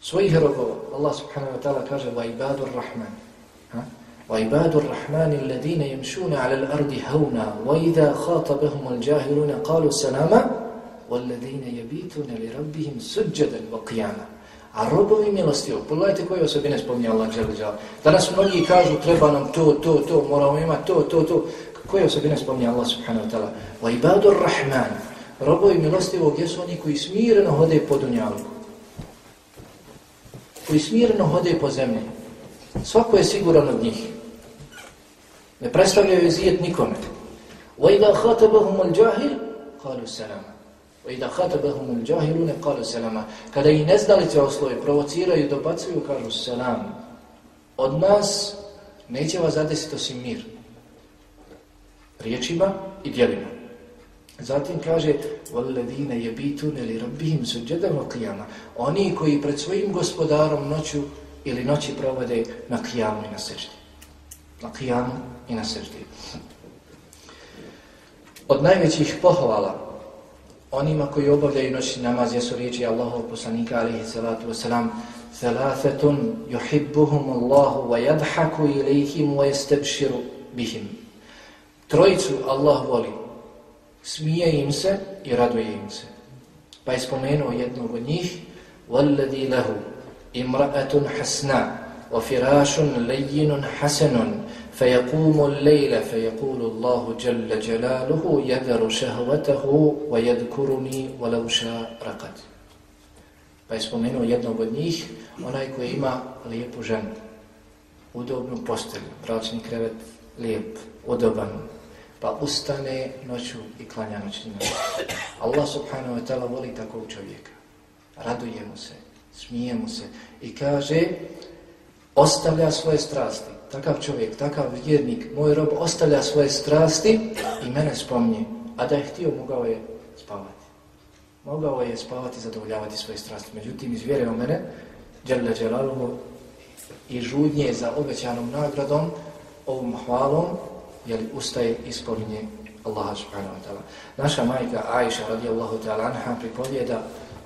svojih robova, Allah subhanahu wa ta'ala kaže, ibadur rahman, alladine jemšuna ala l'ardi hauna, va idha khatabahum al jahiluna, kalu salama, والذين يبيتون لربهم سجدا وقياما A robovi milostivo, pogledajte koje osobine spominje Allah Đelđal. Danas mnogi kažu treba nam to, to, to, moramo imati to, to, to. Koje osobine spominje Allah subhanahu wa ta'ala? Wa ibadur rahman. Robovi milostivo gdje oni koji smireno hode po dunjalu. Koji smireno hode po zemlji. Svako je siguran od njih. Ne predstavljaju zijet nikome. Wa idha khatabahum al-jahil, qalu salama. Wa idha khatabahum al-jahilun qalu salama. Kada i neznalice osloje provociraju, dobacuju, kažu selam. Od nas neće vas zadesiti osim mir. Riječima i djelima. Zatim kaže وَالَّذِينَ يَبِيتُونَ لِرَبِّهِمْ سُجَّدًا وَقِيَامًا Oni koji pred svojim gospodarom noću ili noći provode na kijamu i na seždi. Na kijamu i na seždi. Od najvećih pohvala onima koji obavljaju noćni namaz jesu riječi Allahov poslanika alihi salatu wasalam ثَلَاثَةٌ يُحِبُّهُمُ اللَّهُ وَيَدْحَكُ إِلَيْهِمْ وَيَسْتَبْشِرُ بِهِمْ Trojicu Allah voli, smije im se i raduje im se. Pa je spomenuo jednog od njih وَالَّذِي لَهُ إِمْرَأَةٌ حَسْنَا وَفِرَاشٌ لَيِّنٌ حَسَنٌ فيقوم الليل فيقول الله جل جلاله يذر شهوته ويذكرني ولو شاء رقد Pa je spomenuo jednog od njih, onaj koji ima lijepu ženu, udobnu postelju, bračni krevet, lijep, udoban, pa ustane noću i klanja noćni noć. Allah subhanahu wa ta'ala voli takvog čovjeka. Raduje mu se, smije mu se i kaže, ostavlja svoje strasti, takav čovjek, takav vjernik, moj rob ostavlja svoje strasti i mene spomni, a da je htio, mogao je spavati. Mogao je spavati, zadovoljavati svoje strasti. Međutim, izvjereo mene, djelja djelaluhu, i žudnje za obećanom nagradom, ovom hvalom, jer ustaje i spominje Allaha subhanahu wa ta'ala. Naša majka Aisha radijallahu ta'ala anha pripovijeda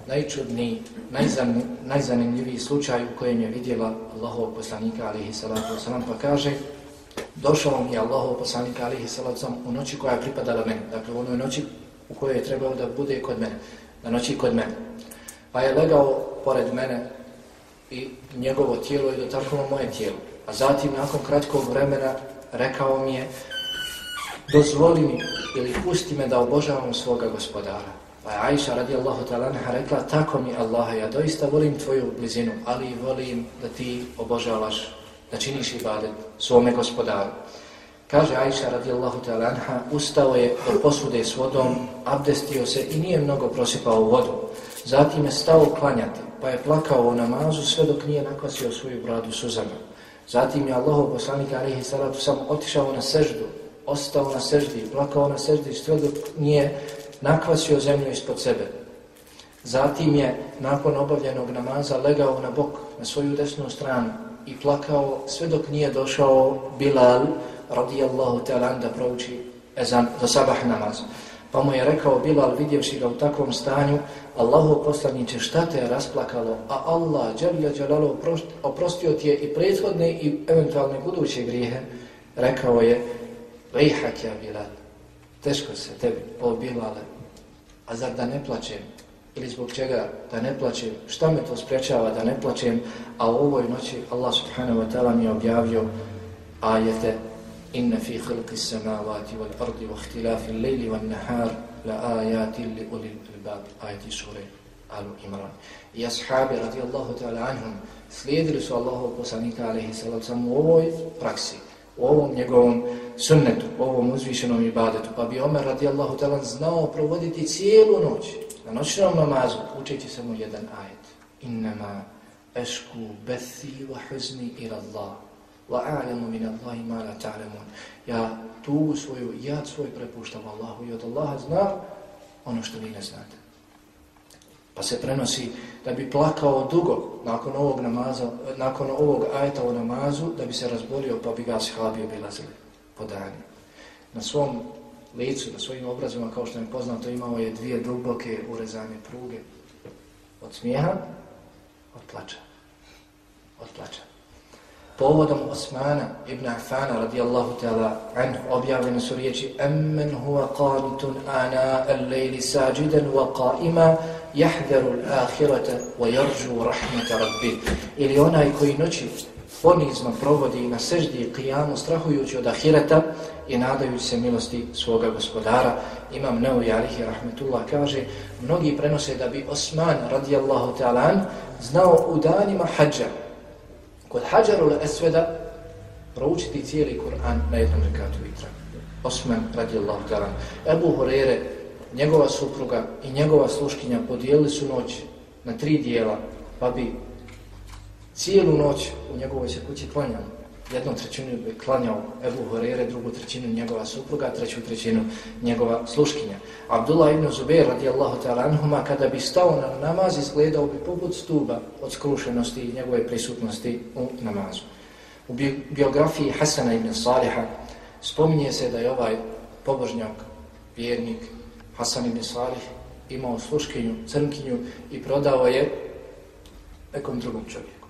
najčudniji, najzan, najzanimljiviji slučaj u kojem je vidjela Allahov poslanika alihi salatu wasalam, pa kaže došao mi je Allahov poslanika alihi salatu wasalam u noći koja je pripadala meni, dakle u onoj noći u kojoj je trebao da bude kod mene, na noći kod mene. Pa je legao pored mene i njegovo tijelo je dotaknulo moje tijelo. A zatim, nakon kratkog vremena, rekao mi je dozvoli mi ili pusti me da obožavam svoga gospodara. Pa je Aisha radijallahu ta'ala anha rekla, tako mi Allaha, ja doista volim tvoju blizinu, ali volim da ti obožavaš, da činiš ibadet svome gospodaru. Kaže Aisha radijallahu ta'ala anha, ustao je do posude s vodom, abdestio se i nije mnogo prosipao vodu. Zatim je stao klanjati, pa je plakao u namazu sve dok nije nakvasio svoju bradu suzama. Zatim je Allahov poslanik alihi salatu sam otišao na seždu, ostao na seždi, plakao na seždi sve dok nije nakvasio zemlju ispod sebe. Zatim je, nakon obavljenog namaza, legao na bok, na svoju desnu stranu i plakao sve dok nije došao Bilal, radijallahu ta'ala, da prouči ezan za sabah namaz. Pa mu je rekao Bilal, vidjevši ga u takvom stanju, Allahu poslaniće, šta te je rasplakalo, a Allah, dželja dželalo, oprostio ti je i prethodne i eventualne buduće grijehe, rekao je, vejhak ja Bilal, teško se tebi, o Bilale, a zar da ne plaćem? Ili zbog čega da ne plaćem? Šta me to sprečava da ne plaćem? A u ovoj noći Allah subhanahu wa ta'ala mi je objavio ajete Inna fi khalqi samavati wal ardi wa ikhtilafi al-layli wan nahar la ajati li ulil albab ayati sure Alu Imran. I ashabi radijallahu ta'ala anhum slijedili su Allahov poslanika alaihi sallam u ovoj praksi u ovom njegovom sunnetu, u ovom uzvišenom ibadetu, pa bi Omer radijallahu talan znao provoditi cijelu noć na noćnom namazu, učeći samo jedan ajet. Innama ešku bethi wa huzni ila Allah, wa a'lamu min Allahi ma la ta'lamun. Ja tu svoju, jad svoj prepuštam Allahu i od Allaha zna ono što vi ne znate. Pa se prenosi da bi plakao dugo nakon ovog namaza, nakon ovog ajeta u namazu, da bi se razbolio pa bi ga ashabi obilazili po danju. Na svom licu, na svojim obrazima, kao što je poznato, imao je dvije duboke urezane pruge od smijeha, od plača. Od plača. Povodom Osmana ibn Affana radijallahu ta'ala an objavljene su riječi Amman huwa qanitun ana al-lejli sajidan wa qa'ima jahveru al-akhirata wa yarju rahmeta rabbi ili onaj koji noći ponizno provodi na seždi i qiyamu strahujući od ahireta i nadajući se milosti svoga gospodara. Imam Nevi alihi rahmetullah kaže mnogi prenose da bi Osman radijallahu ta'ala znao u danima hađa kod Hadžarul Esveda proučiti cijeli Kur'an na jednom rekatu vitra. Osman radijallahu ta'ala. Ebu Horeire, njegova supruga i njegova sluškinja podijelili su noć na tri dijela, pa bi cijelu noć u njegovoj se kući klanjali. Jednu trećinu bi klanjao Ebu Horere, drugu trećinu njegova supruga, treću trećinu njegova sluškinja. Abdullah ibn Zubair radijallahu ta'ala anhuma kada bi stao na namaz izgledao bi poput stuba od skrušenosti i njegove prisutnosti u namazu. U bi biografiji Hasana ibn Saliha spominje se da je ovaj pobožnjak, vjernik Hasan ibn Salih imao sluškinju, crnkinju i prodao je nekom drugom čovjeku.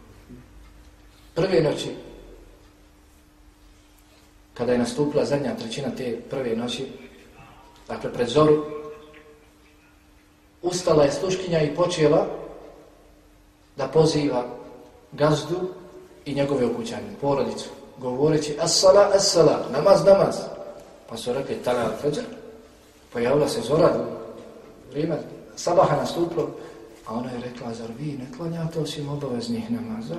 Prve noći kada je nastupila zadnja trećina te prve noći, dakle pred zoru, ustala je sluškinja i počela da poziva gazdu i njegove okućanje, porodicu, govoreći as-sala, as-sala, namaz, namaz. Pa su rekli tala al-fajr, pojavila se zora, vrijeme sabaha nastupilo, a ona je rekla, zar vi ne klanjate osim obaveznih namaza?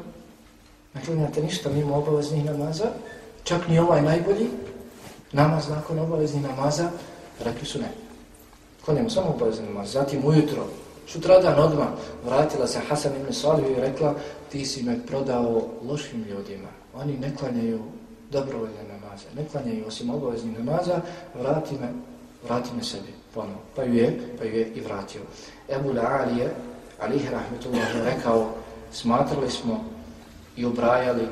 Ne klanjate ništa mimo obaveznih namaza? Čak ni ovaj najbolji namaz nakon obavezni namaza, rekli su ne. Klanjamo samo obavezni namaz. Zatim ujutro, sutradan odmah, vratila se Hasan ibn Salih i rekla ti si me prodao lošim ljudima. Oni ne klanjaju dobrovoljne namaze, ne klanjaju osim obavezni namaza, vrati me, vrati me sebi ponovo. Pa ju je, pa ju je i vratio. Ebu Ali je, Alihi Rahmetullah je rekao, smatrali smo i obrajali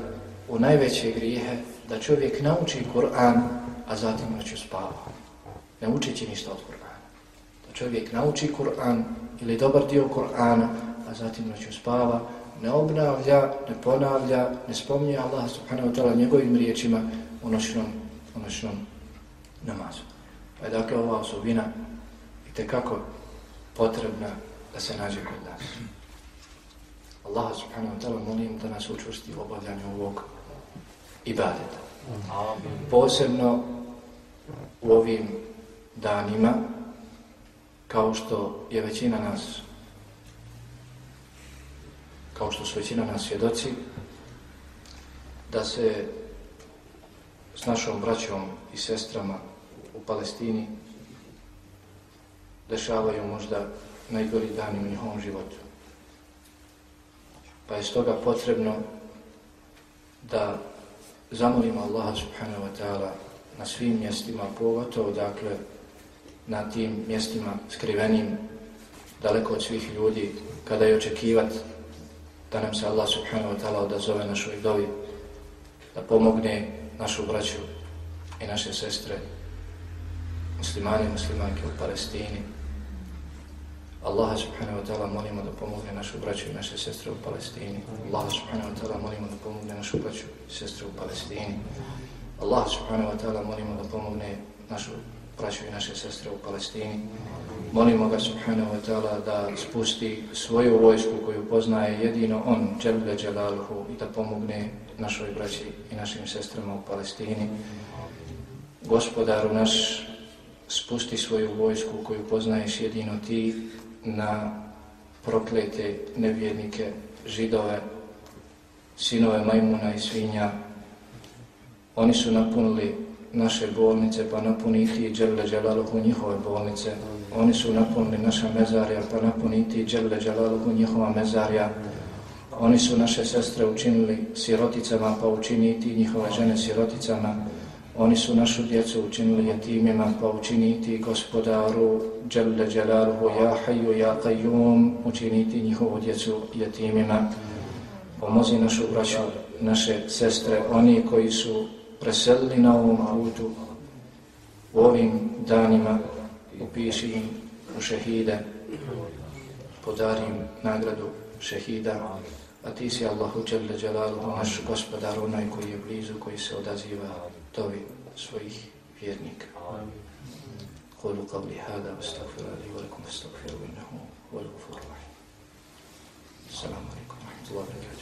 u najveće grijehe da čovjek nauči Kur'an, a zatim noću spava. Ne učići ništa od Kur'ana. Da čovjek nauči Kur'an ili dobar dio Kur'ana, a zatim noću spava, ne obnavlja, ne ponavlja, ne spominje Allah subhanahu wa ta'ala njegovim riječima u noćnom, u noćnom namazu. Pa je dakle ova osobina i tekako potrebna da se nađe kod nas. Allah subhanahu wa ta'ala molim da nas učvrsti u obavljanju ovog ibadeta. Posebno u ovim danima, kao što je većina nas, kao što su većina nas svjedoci, da se s našom braćom i sestrama u Palestini dešavaju možda najgori dani u njihovom životu. Pa je stoga potrebno da zamolimo Allaha subhanahu wa ta'ala na svim mjestima, pogotovo dakle na tim mjestima skrivenim daleko od svih ljudi, kada je očekivat da nam se Allah subhanahu wa ta'ala odazove našoj dovi, da pomogne našu braću i naše sestre, muslimani i muslimanke u Palestini, Allah subhanahu wa ta'ala molimo da pomogne našu braću i naše sestre u Palestini. Allah subhanahu wa ta'ala molimo da pomogne našu braću i sestre u Palestini. Allah subhanahu wa ta'ala molimo da pomogne našu braću i naše sestre u Palestini. Molimo ga subhanahu wa ta'ala da spusti svoju vojsku koju poznaje jedino on, Đelbe Đelaluhu, i da pomogne našoj braći i našim sestrama u Palestini. Gospodaru naš, spusti svoju vojsku koju poznaješ jedino ti, na proklete nevjernike, židove, sinove majmuna i svinja. Oni su napunili naše bolnice, pa napuniti i dželle dželaluhu njihove bolnice. Oni su napunili naša mezarja, pa napuniti i dželle dželaluhu njihova mezarja. Oni su naše sestre učinili siroticama, pa učiniti njihove žene siroticama. Oni su našu djecu učinili jetimima, pa učiniti gospodaru Đelle Đelaluhu, ja haju, ja qajum, učiniti njihovu djecu jetimima. Pomozi našu braću, naše sestre, oni koji su preselili na ovom putu, u ovim danima, upiši im u šehide, podari im nagradu šehida, a ti si Allahu Đalla Đalaluhu, naš gospodar, onaj koji je blizu, koji se odaziva. tovi svojih vjernika. قولوا قولي هذا واستغفر لي ولكم فاستغفروا انه هو الغفور الرحيم السلام عليكم ورحمه الله وبركاته